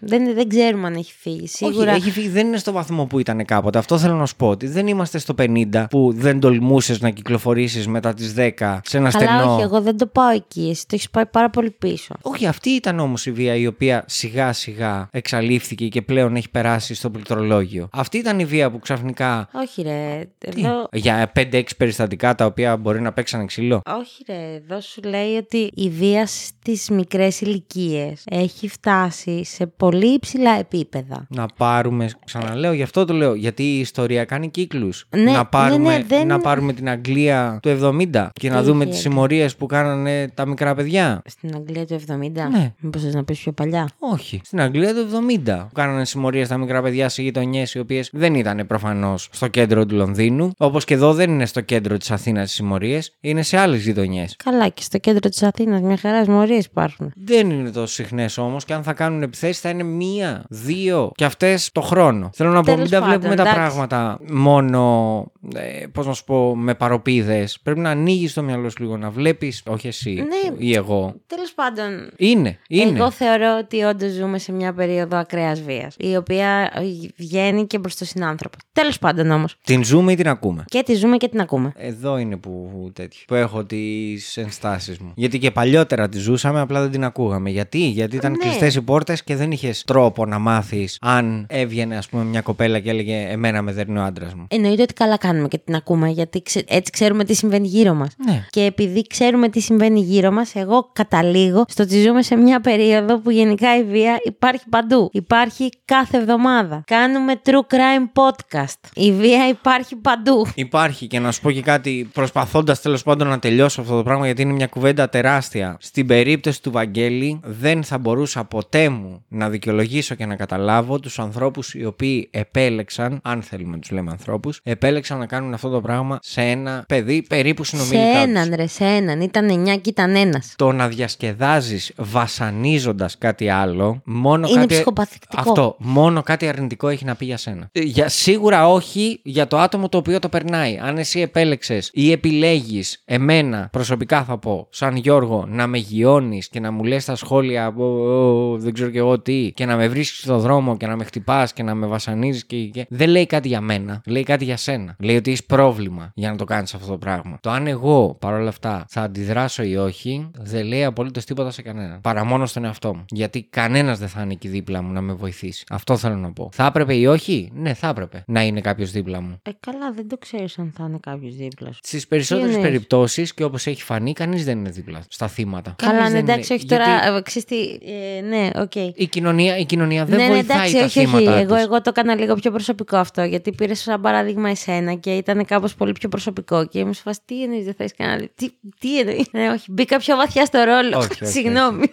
δεν, δεν ξέρουμε αν έχει φύγει. Σίγουρα. Όχι, έχει φύγει, δεν είναι στο βαθμό που ήταν κάποτε. Αυτό θέλω να σου πω. Ότι δεν είμαστε στο 50 που δεν τολμούσες να κυκλοφορήσεις μετά τις 10 σε ένα Καλά, στενό. όχι, εγώ δεν το πάω εκεί. Εσύ το έχεις πάει πάρα πολύ πίσω. Όχι, αυτή ήταν όμως η βία η οποία σιγά σιγά εξαλείφθηκε και πλέον έχει περάσει στο πληκτρολόγιο. Αυτή ήταν η βία που ξαφνικά. Όχι, ρε. Τι, Εδώ... Για 5-6 περιστατικά τα οποία μπορεί να παίξαν ξύλο; Όχι ρε, εδώ σου λέει ότι η βία στις μικρές ηλικίες έχει φτάσει σε πολύ υψηλά επίπεδα. Να πάρουμε, ξαναλέω, γι' αυτό το λέω. Γιατί η ιστορία κάνει κύκλους. Ναι, να, πάρουμε, ναι, ναι, δεν- να πάρουμε την Αγγλία του 70 και να Τι δούμε είχε τις εκεί; συμμορίες που κάνανε τα μικρά παιδιά. Στην Αγγλία του 70. Ναι. Μήπως θες να πεις πιο παλιά; Όχι. Στην Αγγλία του 70. Που κάνανε συμμορίες τα μικρά παιδιά σε γειτονιές οι οποίες δεν ήταν προφανώς στο κέντρο του Λονδίνου. Όπως και εδώ δεν είναι στο κέντρο της Αθήνας οι συμμορίες, είναι σε άλλες γειτονιές. Καλά και στο κέντρο της Αθήνας μια χαρά μορίες υπάρχουν. Δεν είναι τόσο συχνές όμως και αν θα κάνουν επιθέσεις θα είναι μία, δύο και αυτές το χρόνο. Θέλω να πω, Τέλος μην τα πάντων, βλέπουμε τα εντάξει. πράγματα μόνο, ε, πώς να σου πω, με παροπίδες. Πρέπει να ανοίγεις το μυαλό σου λίγο, να βλέπεις, όχι εσύ Ναι. ή εγώ. Τέλος πάντων, Είναι, είναι. Εγώ θεωρώ ότι όντως ζούμε σε μια περίοδο ακραίας βίας, η οποία βγαίνει και προς τον συνάνθρωπο. Τέλος πάντων όμως. Την ζούμε ή την ακούμε; Και τη ζούμε και την ακούμε. Εδώ είναι που, τέτοιο, που έχω τις ενστάσεις μου. Γιατί και παλιότερα τη ζούσαμε, απλά δεν την ακούγαμε. Γιατί, Γιατί ήταν Ναι. κλειστές οι πόρτες και δεν είχες τρόπο να μάθεις αν έβγαινε, ας πούμε, μια κοπέλα και έλεγε Εμένα με δέρνει ο άντρας μου. Εννοείται ότι καλά κάνουμε και την ακούμε, γιατί ξε- έτσι ξέρουμε τι συμβαίνει γύρω μας. Ναι. Και επειδή ξέρουμε τι συμβαίνει γύρω μας, εγώ καταλήγω στο ότι ζούμε σε μια περίοδο που γενικά η βία υπάρχει παντού. Υπάρχει κάθε εβδομάδα. Κάνουμε true crime podcast. Η βία υπάρχει παντού. Υπάρχει και να σου πω και κάτι, προσπαθώντας τέλος πάντων να τελειώσω αυτό το πράγμα, γιατί είναι μια κουβέντα τεράστια. Στην περίπτωση του Βαγγέλη, δεν θα μπορούσα ποτέ μου να δικαιολογήσω και να καταλάβω τους ανθρώπους οι οποίοι επέλεξαν, αν θέλουμε να τους λέμε ανθρώπους, επέλεξαν να κάνουν αυτό το πράγμα σε ένα παιδί περίπου Σε συνομιλικά. τους. έναν, ρε, σε έναν. Ήταν εννιά και ήταν ένας. Το να διασκεδάζεις βασανίζοντας κάτι άλλο, μόνο Είναι κάτι. ψυχοπαθητικό. Αυτό. Μόνο κάτι αρνητικό έχει να πει για σένα. Ε, Για, σίγουρα όχι για το άτομο το οποίο το περνάει. Αν εσύ επέλεξες ή επιλέγεις εμένα, προσωπικά θα πω, σαν Γιώργο, να με γιώνεις και να μου λες τα σχόλια, «Ω, ω, δεν ξέρω και εγώ τι, και να με βρίσκεις στο δρόμο και να με χτυπάς και να με βασανίζεις και, και. Δεν λέει κάτι για μένα. Λέει κάτι για σένα. Λέει ότι έχεις πρόβλημα για να το κάνεις αυτό το πράγμα. Το αν εγώ παρόλα αυτά θα αντιδράσω ή όχι, δεν λέει απολύτως τίποτα σε κανέναν. Παρά μόνο στον εαυτό μου. Γιατί κανένας δεν θα είναι εκεί δίπλα μου να με βοηθήσει. Αυτό θέλω να πω. Θα έπρεπε ή όχι, ναι, θα έπρεπε να είναι κάποιος δίπλα μου. Ε, καλά, δεν το ξέρεις αν θα είναι κάποιος δίπλα σου. Στις περισσότερες εννοείς; περιπτώσεις και όπως έχει φανεί, κανείς δεν είναι δίπλα στα θύματα. Καλά, Κανείς ναι, δεν εντάξει, είναι. όχι τώρα. Γιατί ε, ξέρεις τι, ε, ναι, οκ. Η κοινωνία, η κοινωνία δεν ναι, ναι, βοηθάει εντάξει, τα όχι, όχι. θύματα. Εγώ, της. εγώ το έκανα λίγο πιο προσωπικό αυτό. Γιατί πήρε σαν παράδειγμα εσένα και ήταν κάπως πολύ πιο προσωπικό. Και ήμουν σε φάση, τι εννοείς, δεν θες κανένα. Τι, τι εννοείς; Ναι, όχι, μπήκα πιο βαθιά στο ρόλο. Όχι, (laughs) όχι, Συγγνώμη.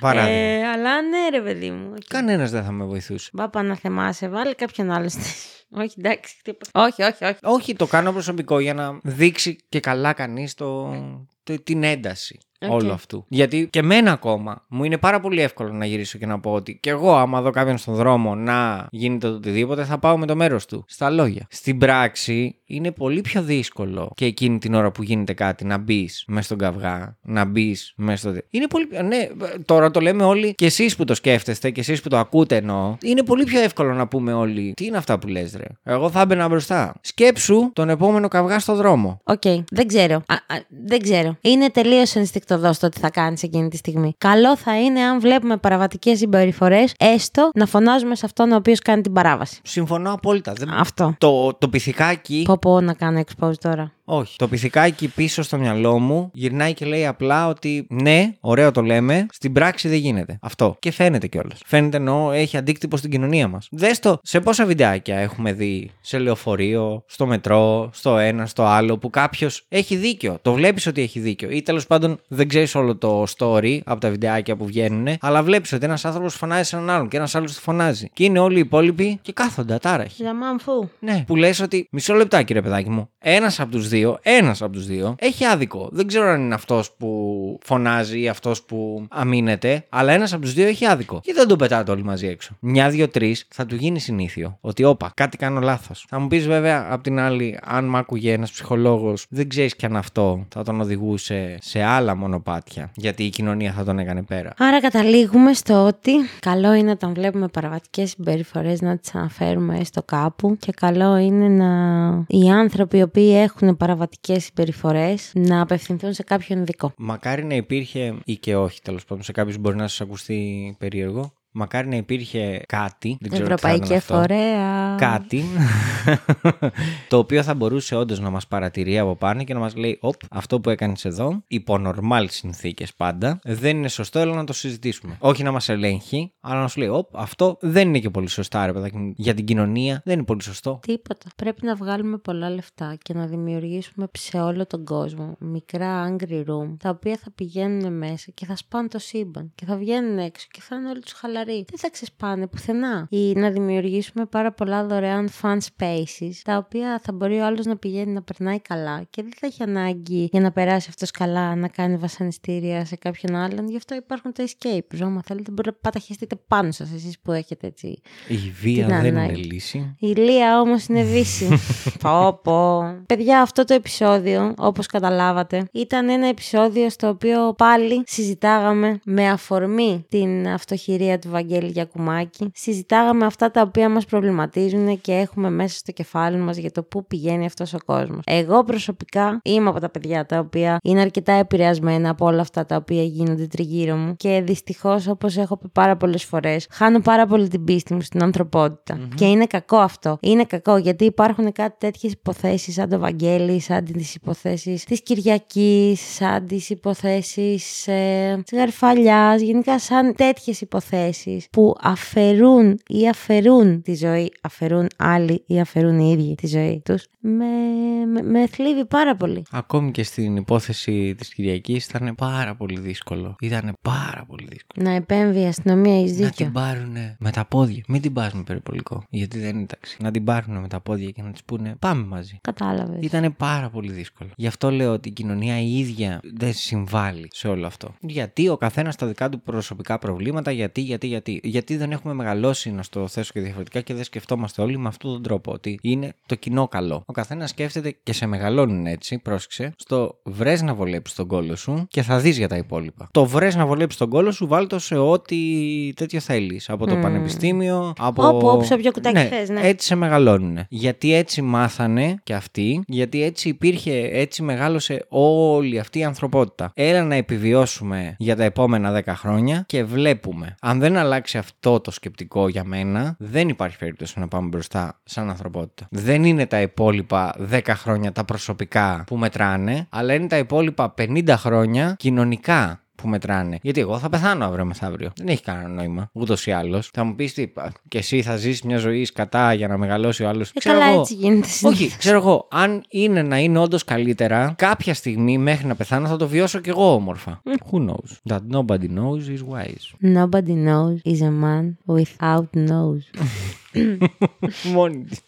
Παράδειγμα. Ε, αλλά ναι, ρε παιδί μου. οκ. Κανένας δεν θα με βοηθούσε. Μπάπα να θεμάσαι, βάλει κάποιον άλλο. στη- (laughs) όχι, εντάξει. τίποτα. Όχι, όχι, όχι. Όχι, το κάνω προσωπικό για να δείξει και καλά κανείς το... το- την ένταση Οκ. όλου αυτού. Γιατί και εμένα ακόμα μου είναι πάρα πολύ εύκολο να γυρίσω και να πω ότι και εγώ, άμα δω κάποιον στον δρόμο να γίνεται το οτιδήποτε, θα πάω με το μέρος του. Στα λόγια. Στην πράξη είναι πολύ πιο δύσκολο και εκείνη την ώρα που γίνεται κάτι να μπεις μέσα στον καυγά, να μπεις μέσα στο. Είναι πολύ. Ναι, τώρα το λέμε όλοι και εσείς που το σκέφτεστε και εσείς που το ακούτε εννοώ. Είναι πολύ πιο εύκολο να πούμε όλοι. Τι είναι αυτά που λες, ρε; Εγώ θα έμπαινα μπροστά. Σκέψου τον επόμενο καυγά στο δρόμο. Οκ, δεν ξέρω. Α, α, δεν ξέρω. Είναι τελείως ενστικτωδώς το δώσει το τι θα κάνεις εκείνη τη στιγμή. Καλό θα είναι αν βλέπουμε παραβατικές συμπεριφορές, έστω να φωνάζουμε σε αυτόν ο οποίος κάνει την παράβαση. Συμφωνώ απόλυτα. Δεν... Αυτό. Το, το πιθηκάκι. Πω πω να κάνω expose τώρα. Όχι. Το πιθηκάκι πίσω στο μυαλό μου γυρνάει και λέει απλά ότι ναι, ωραίο το λέμε, στην πράξη δεν γίνεται. Αυτό. Και φαίνεται κιόλας. Φαίνεται εννοώ έχει αντίκτυπο στην κοινωνία μας. Δες το σε πόσα βιντεάκια έχουμε δει σε λεωφορείο, στο μετρό, στο ένα, στο άλλο, που κάποιος έχει δίκιο. Το βλέπεις ότι έχει δίκιο. Ή τέλος πάντων δεν ξέρεις όλο το story από τα βιντεάκια που βγαίνουν, αλλά βλέπεις ότι ένας άνθρωπος φωνάζει σε έναν άλλον και ένας άλλος του φωνάζει. Και είναι όλοι οι υπόλοιποι και κάθονται ατάραχοι. Ζαμάν φου. Ναι, που λες ότι μισό λεπτάκι ρε παιδάκι μου. Ένας από τους δύο, ένας από τους δύο έχει άδικο. Δεν ξέρω αν είναι αυτός που φωνάζει ή αυτός που αμήνεται, αλλά ένας από τους δύο έχει άδικο. Και δεν τον πετάτε όλοι μαζί έξω. Μια, δύο, τρεις θα του γίνει συνήθιο. Ότι όπα, κάτι κάνω λάθος. Θα μου πεις βέβαια απ' την άλλη, αν μ' άκουγε ένας ψυχολόγος, δεν ξέρεις κι αν αυτό θα τον οδηγούσε σε άλλα μονοπάτια. Γιατί η κοινωνία θα τον έκανε πέρα. Άρα καταλήγουμε στο ότι καλό είναι όταν βλέπουμε παραβατικές συμπεριφορές να τις αναφέρουμε έστω κάπου και καλό είναι να οι άνθρωποι οι οποίοι έχουν παραβατικές συμπεριφορές να απευθυνθούν σε κάποιον ειδικό. Μακάρι να υπήρχε ή και όχι τέλος πάντων. Σε κάποιους μπορεί να σας ακουστεί περίεργο. Μακάρι να υπήρχε κάτι. Δεν ξέρω τι θα Ευρωπαϊκή ήταν αυτό. Εφορέα. Κάτι (laughs) το οποίο θα μπορούσε όντως να μας παρατηρεί από πάνω και να μας λέει: Οπ, αυτό που έκανες εδώ, υπό νορμάλ συνθήκες πάντα, δεν είναι σωστό, έλα να το συζητήσουμε. Όχι να μας ελέγχει, αλλά να σου λέει: Οπ, αυτό δεν είναι και πολύ σωστά, ρε παιδάκι μου. Για την κοινωνία δεν είναι πολύ σωστό. Τίποτα. Πρέπει να βγάλουμε πολλά λεφτά και να δημιουργήσουμε σε όλο τον κόσμο μικρά angry room, τα οποία θα πηγαίνουν μέσα και θα σπάνε το σύμπαν και θα βγαίνουν έξω και θα είναι όλοι τους χαλαροί. Δεν θα ξεσπάνε πουθενά. Ή να δημιουργήσουμε πάρα πολλά δωρεάν fun spaces, τα οποία θα μπορεί ο άλλος να πηγαίνει να περνάει καλά και δεν θα έχει ανάγκη για να περάσει αυτός καλά να κάνει βασανιστήρια σε κάποιον άλλον. Γι' αυτό υπάρχουν τα escape room. Αν θέλετε, μπορείτε να παταχιστείτε πάνω σας εσείς που έχετε έτσι Η βία Την δεν είναι ανάγκη. λύση. η Λία όμως είναι βύση. (laughs) πω, πω. Παιδιά, αυτό το επεισόδιο, όπως καταλάβατε, ήταν ένα επεισόδιο στο οποίο πάλι συζητάγαμε με αφορμή την αυτοχειρία του Βαγγέλη Γιακουμάκη. Συζητάγαμε αυτά τα οποία μας προβληματίζουν και έχουμε μέσα στο κεφάλι μας για το πού πηγαίνει αυτός ο κόσμος. Εγώ προσωπικά είμαι από τα παιδιά τα οποία είναι αρκετά επηρεασμένα από όλα αυτά τα οποία γίνονται τριγύρω μου και δυστυχώς, όπως έχω πει πάρα πολλές φορές, χάνω πάρα πολύ την πίστη μου στην ανθρωποτητα Και είναι κακό αυτό. Είναι κακό γιατί υπάρχουν κάτι τέτοιες υποθέσεις σαν το Βαγγέλη, σαν τις υποθέσεις της Κυριακής, σαν τις υποθέσεις ε, της Γαρφαλιάς, γενικά σαν τέτοιες υποθέσεις που αφαιρούν ή αφαιρούν τη ζωή, αφαιρούν άλλοι ή αφαιρούν οι ίδιοι τη ζωή τους, με, με, με θλίβει πάρα πολύ. Ακόμη και στην υπόθεση της Κυριακής ήταν πάρα πολύ δύσκολο. Ήταν πάρα πολύ δύσκολο. Να επέμβει η αστυνομία, έχεις Να δίκιο. την πάρουν με τα πόδια. Μην την πα με περιπολικό. Γιατί δεν είναι ταξί. Να την πάρουν με τα πόδια και να της πούνε Πάμε μαζί. Κατάλαβες. Ήταν πάρα πολύ δύσκολο. Γι' αυτό λέω ότι η κοινωνία η ίδια δεν συμβάλλει σε όλο αυτό. Γιατί ο καθένας τα δικά του προσωπικά προβλήματα, γιατί, γιατί, γιατί. Γιατί δεν έχουμε μεγαλώσει, να στο θέσω και διαφορετικά και δεν σκεφτόμαστε όλοι με αυτόν τον τρόπο. Ότι είναι το κοινό καλό. Ο καθένας σκέφτεται και σε μεγαλώνουν έτσι, πρόσεξε, στο βρες να βολέψεις τον κόλο σου και θα δεις για τα υπόλοιπα. Το βρες να βολέψεις τον κόλο σου, βάλτο σε ό,τι τέτοιο θέλεις. Από το Μμμ. πανεπιστήμιο, από. Όπου, όπου, σε όποιο κουτάκι ναι, θες, ναι. Έτσι σε μεγαλώνουν. Γιατί έτσι μάθανε και αυτοί, γιατί έτσι υπήρχε, έτσι μεγάλωσε όλη αυτή η ανθρωπότητα. Έλα να επιβιώσουμε για τα επόμενα 10 χρόνια και βλέπουμε. Αν δεν αλλάξει αυτό το σκεπτικό για μένα, δεν υπάρχει περίπτωση να πάμε μπροστά σαν ανθρωπότητα. Δεν είναι τα υπόλοιπα 10 χρόνια τα προσωπικά που μετράνε, αλλά είναι τα υπόλοιπα 50 χρόνια κοινωνικά που μετράνε. Γιατί εγώ θα πεθάνω αύριο μεθαύριο. Δεν έχει κανένα νόημα. Ούτως ή άλλως. Θα μου πεις τι, πα, και εσύ θα ζήσει μια ζωή σκατά για να μεγαλώσει ο άλλος. Ε, καλά, έτσι γίνεται. Όχι, ξέρω εγώ, αν είναι να είναι όντως καλύτερα, κάποια στιγμή μέχρι να πεθάνω θα το βιώσω κι εγώ όμορφα. Who knows? That nobody knows is wise. Nobody knows is a man without nose. (laughs) Μόνη της.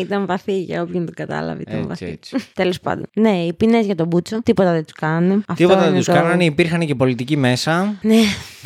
Ήταν βαθύ για όποιον το κατάλαβε. Ήταν Έτσι, βαθύ. έτσι. Τέλος πάντων. Ναι, οι ποινές για τον Μπούτσο, τίποτα δεν τους κάνανε. Αυτό Τίποτα δεν είναι τους το- κάνανε, υπήρχαν και πολιτικοί μέσα. Ναι,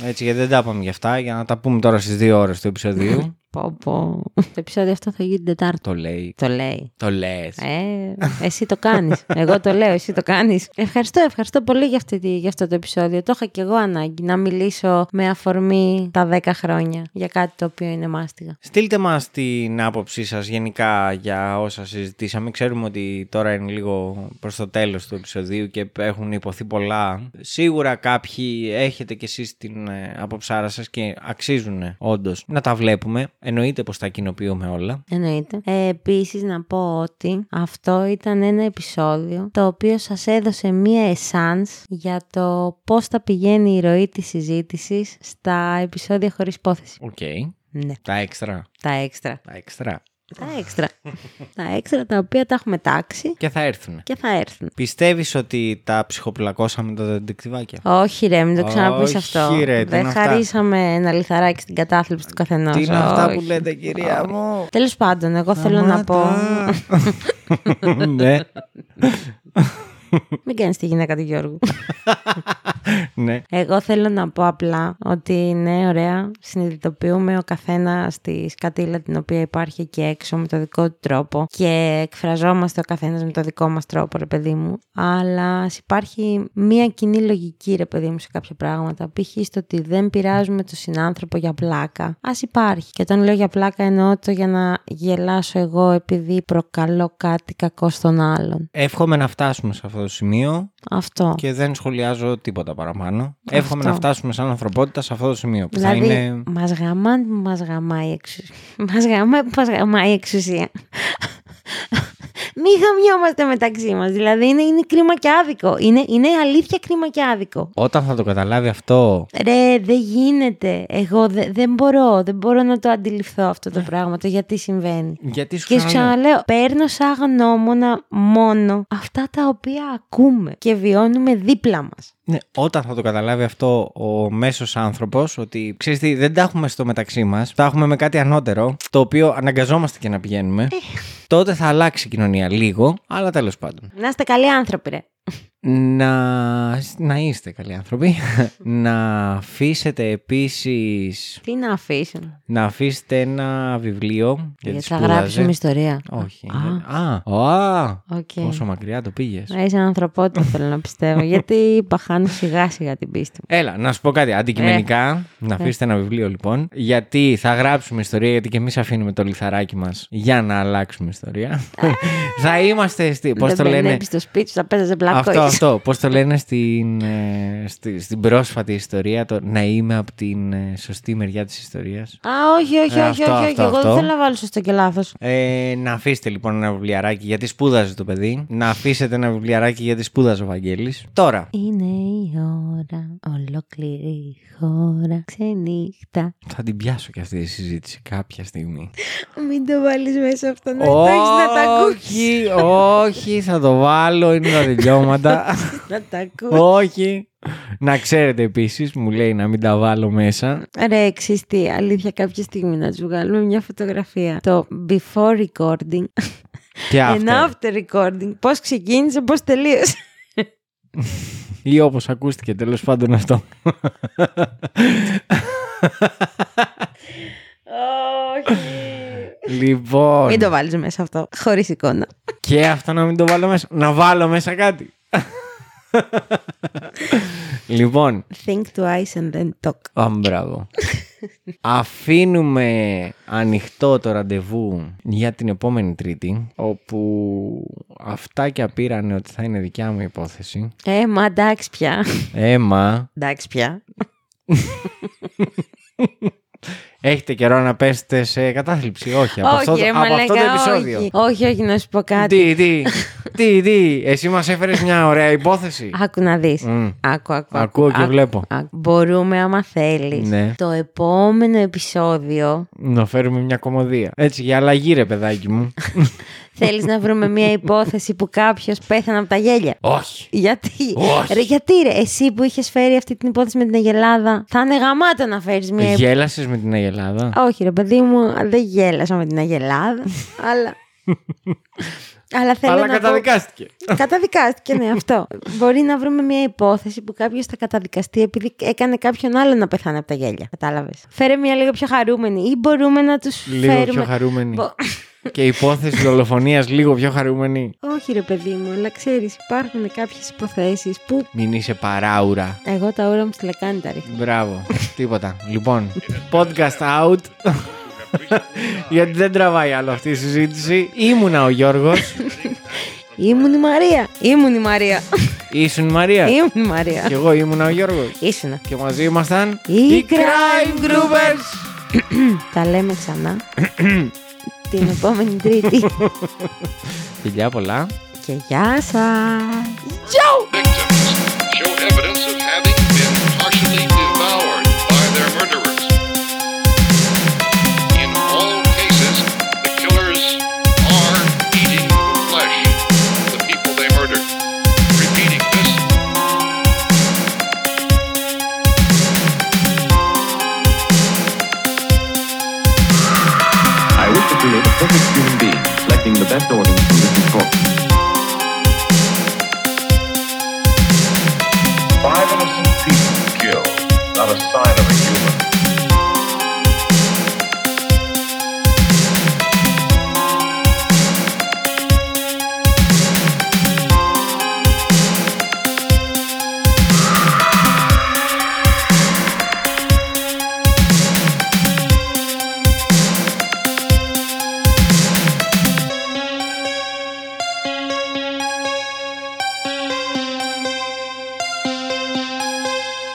Έτσι, γιατί δεν τα είπαμε γι' αυτά, για να τα πούμε τώρα στις δύο ώρες του επεισοδίου. (laughs) Πω, πω. Το επεισόδιο αυτό θα γίνει την Τετάρτη. Το λέει. Το λέει. Το λες. Ε, εσύ το κάνεις. Εγώ το λέω, εσύ το κάνεις. Ευχαριστώ, ευχαριστώ πολύ για, αυτή, τη- για αυτό το επεισόδιο. Το είχα και εγώ ανάγκη να μιλήσω με αφορμή τα 10 χρόνια για κάτι το οποίο είναι μάστιγα. Στείλτε μας την άποψή σας γενικά για όσα συζητήσαμε. Ξέρουμε ότι τώρα είναι λίγο προς το τέλος του επεισοδίου και έχουν υποθεί πολλά. Σίγουρα κάποιοι έχετε κι εσείς την ε, αποψάρα σας και αξίζουν όντως να τα βλέπουμε. Εννοείται πως τα κοινοποιούμε όλα. Εννοείται. Ε, επίσης να πω ότι αυτό ήταν ένα επεισόδιο το οποίο σας έδωσε μία εσάνς για το πώς θα πηγαίνει η ροή της συζήτησης στα επεισόδια χωρίς υπόθεση. Οκ. Ναι, Τα έξτρα. τα έξτρα. Τα έξτρα. Τα έξτρα. τα έξτρα τα οποία τα έχουμε τάξει Και θα έρθουν. και θα έρθουν. Πιστεύεις ότι τα ψυχοπλακώσαμε τα ντετεκτιβάκια. Όχι ρε, μην το ξαναπείς Όχι, αυτό. ρε, τι Δεν είναι αυτά; χαρίσαμε ένα λιθαράκι στην κατάθλιψη του καθενός. Τι είναι αυτά που Όχι. λέτε κυρία μου; Τέλος πάντων, εγώ θέλω να πω... Σταμάτα. (laughs) ναι. Μην κάνεις τη γυναίκα του Γιώργου. (laughs) ναι. Εγώ θέλω να πω απλά ότι ναι, ωραία, συνειδητοποιούμε ο καθένας τη σκατήλα την οποία υπάρχει εκεί έξω με το δικό του τρόπο και εκφραζόμαστε ο καθένας με το δικό μας τρόπο, ρε παιδί μου. Αλλά ας υπάρχει μία κοινή λογική, ρε παιδί μου, σε κάποια πράγματα. Π.χ. στο ότι δεν πειράζουμε τον συνάνθρωπο για πλάκα. Α υπάρχει. Και όταν λέω για πλάκα εννοώ το για να γελάσω εγώ επειδή προκαλώ κάτι κακό στον άλλον. Εύχομαι να φτάσουμε σε αυτό το σημείο Αυτό. και δεν σχολιάζω τίποτα παραπάνω. Εύχομαι Αυτό. να φτάσουμε σαν ανθρωπότητα σε αυτό το σημείο. Που Δηλαδή, θα είναι. μας γαμάνε που μας γαμάει η εξουσία. Μας γαμάει που μας γαμάει η εξουσία. Μη χαμιόμαστε μεταξύ μας. Δηλαδή, είναι, είναι κρίμα και άδικο. Είναι, είναι αλήθεια κρίμα και άδικο. Όταν θα το καταλάβει αυτό. Ρε, δεν γίνεται. Εγώ δε- δεν μπορώ. Δεν μπορώ να το αντιληφθώ αυτό το πράγμα. Το γιατί συμβαίνει. Γιατί σου Και σου ξαναλέω. ξαναλέω, παίρνω σαν γνώμονα μόνο αυτά τα οποία ακούμε και βιώνουμε δίπλα μας. Ναι, όταν θα το καταλάβει αυτό ο μέσος άνθρωπος ότι ξέρεις τι, δεν τα έχουμε στο μεταξύ μας, τα έχουμε με κάτι ανώτερο, το οποίο αναγκαζόμαστε και να πηγαίνουμε, τότε θα αλλάξει η κοινωνία λίγο, αλλά τέλος πάντων. Να είστε καλοί άνθρωποι, ρε. Να, να είστε καλοί άνθρωποι. (laughs) να αφήσετε επίσης, Τι να αφήσουν. να αφήσετε ένα βιβλίο για Γιατί τις θα σπούδαζε. γράψουμε ιστορία. Όχι. Α. Α, α, Οκ. πόσο μακριά το πήγες. Να είσαι ανθρωπότητα, θέλω να πιστεύω. (laughs) Γιατί είπα, χάνω σιγά σιγά την πίστη μου. Έλα, να σου πω κάτι. Αντικειμενικά, Ε. να αφήσετε ένα βιβλίο λοιπόν. Γιατί θα γράψουμε ιστορία, γιατί και εμείς αφήνουμε το λιθαράκι μας για να αλλάξουμε ιστορία. (laughs) θα είμαστε. Στη, Πώς Δεν το λένε; μπαινεύεις στο σπίτι σου, θα παίζεσαι πλακό. Αυτό, αυτό. Πώς το λένε στην, ε, στη- στην πρόσφατη ιστορία, το να είμαι από την ε, σωστή μεριά της ιστορίας. Α, όχι, όχι, Ε, όχι, αυτό, όχι, όχι. αυτό, Εγώ αυτό. δεν θέλω να βάλω σωστό και λάθος. Ε, να αφήσετε λοιπόν ένα βιβλιαράκι γιατί σπούδαζε το παιδί. Να αφήσετε ένα βιβλιαράκι γιατί σπούδαζε ο Βαγγέλης. Τώρα, Είναι η ώρα, ολόκληρη η χώρα ξενύχτα. θα την πιάσω και αυτή τη συζήτηση κάποια στιγμή. Μην το βάλεις μέσα αυτό, να το έχεις να τα ακούσεις. Όχι, όχι, θα το βάλω, είναι τα (laughs) τελειώματα. (laughs) Να τα ακούσει. όχι. Να ξέρετε επίσης, μου λέει να μην τα βάλω μέσα. Ρε, εξής τι, αλήθεια κάποια στιγμή να του βγάλουμε μια φωτογραφία. Το before recording Και and αυτό. after recording. Πώς ξεκίνησε, πώς τελείωσε. Ή όπως ακούστηκε τέλος πάντων αυτό. Όχι. Λοιπόν, Μην το βάλεις μέσα αυτό, χωρίς εικόνα. και αυτό να μην το βάλω μέσα. Να βάλω μέσα κάτι. λοιπόν, Think twice and then talk. Α, μπράβο. Αφήνουμε ανοιχτό το ραντεβού για την επόμενη Τρίτη, όπου αυτά και απήρανε ότι θα είναι δικιά μου υπόθεση. Ε, μα εντάξει πια. Έμα, Εντάξει πια. (laughs) έχετε καιρό να πέσετε σε κατάθλιψη; Όχι, από, αυτό, όχι, ρε, από αυτό το μαλάκα, επεισόδιο. όχι. όχι, όχι, να σου πω κάτι. Τι, τι, (laughs) τι, τι, εσύ μας έφερες μια ωραία υπόθεση. Άκου να δεις. Μμ. Άκου, άκου. Ακούω και άκου. βλέπω. Άκου. Μπορούμε, άμα θέλεις, Ναι. το επόμενο επεισόδιο Να φέρουμε μια κομμωδία. Έτσι, για αλλαγή ρε παιδάκι μου. (laughs) θέλεις να βρούμε μια υπόθεση που κάποιος πέθανε από τα γέλια; Όχι. Γιατί, Όχι. ρε, γιατί ρε, εσύ που είχες φέρει αυτή την υπόθεση με την Αγελάδα, θα είναι γαμάτο να φέρεις μια υπόθεση. Γέλασες με την Αγελάδα; Όχι ρε παιδί μου, δεν γέλασα με την Αγελάδα, (laughs) αλλά Αλλά θέλω Αλλά να πω- καταδικάστηκε. Καταδικάστηκε, ναι, αυτό. Μπορεί να βρούμε μια υπόθεση που κάποιος θα καταδικαστεί επειδή έκανε κάποιον άλλο να πεθάνει από τα γέλια. Κατάλαβες. Φέρε μια λίγο πιο χαρούμενη ή μπορούμε να τους Λίγο φέρουμε. πιο χαρούμενη. Μπο- Και η υπόθεση δολοφονίας λίγο πιο χαρούμενη. Όχι, ρε παιδί μου, αλλά ξέρεις, υπάρχουν κάποιες υποθέσεις που Μην είσαι παράουρα. εγώ τα ώρα μου στη λεκάνη τα ρίχνω. Μπράβο. Τίποτα. Λοιπόν, podcast out. Γιατί δεν τραβάει άλλο αυτή η συζήτηση. Ήμουνα ο Γιώργος. Ήμουν η Μαρία. Ήμουν η Μαρία. Ήσουν η Μαρία. Ήμουν η Μαρία. Και εγώ ήμουνα ο Γιώργος. Ήσουνα. Και μαζί ήμασταν Οι Crime Crime Groupers. Τα λέμε ξανά. την επόμενη Τρίτη. Φιλιά πολλά. Και γεια σας. Victims show evidence Five innocent people killed, not a sign of a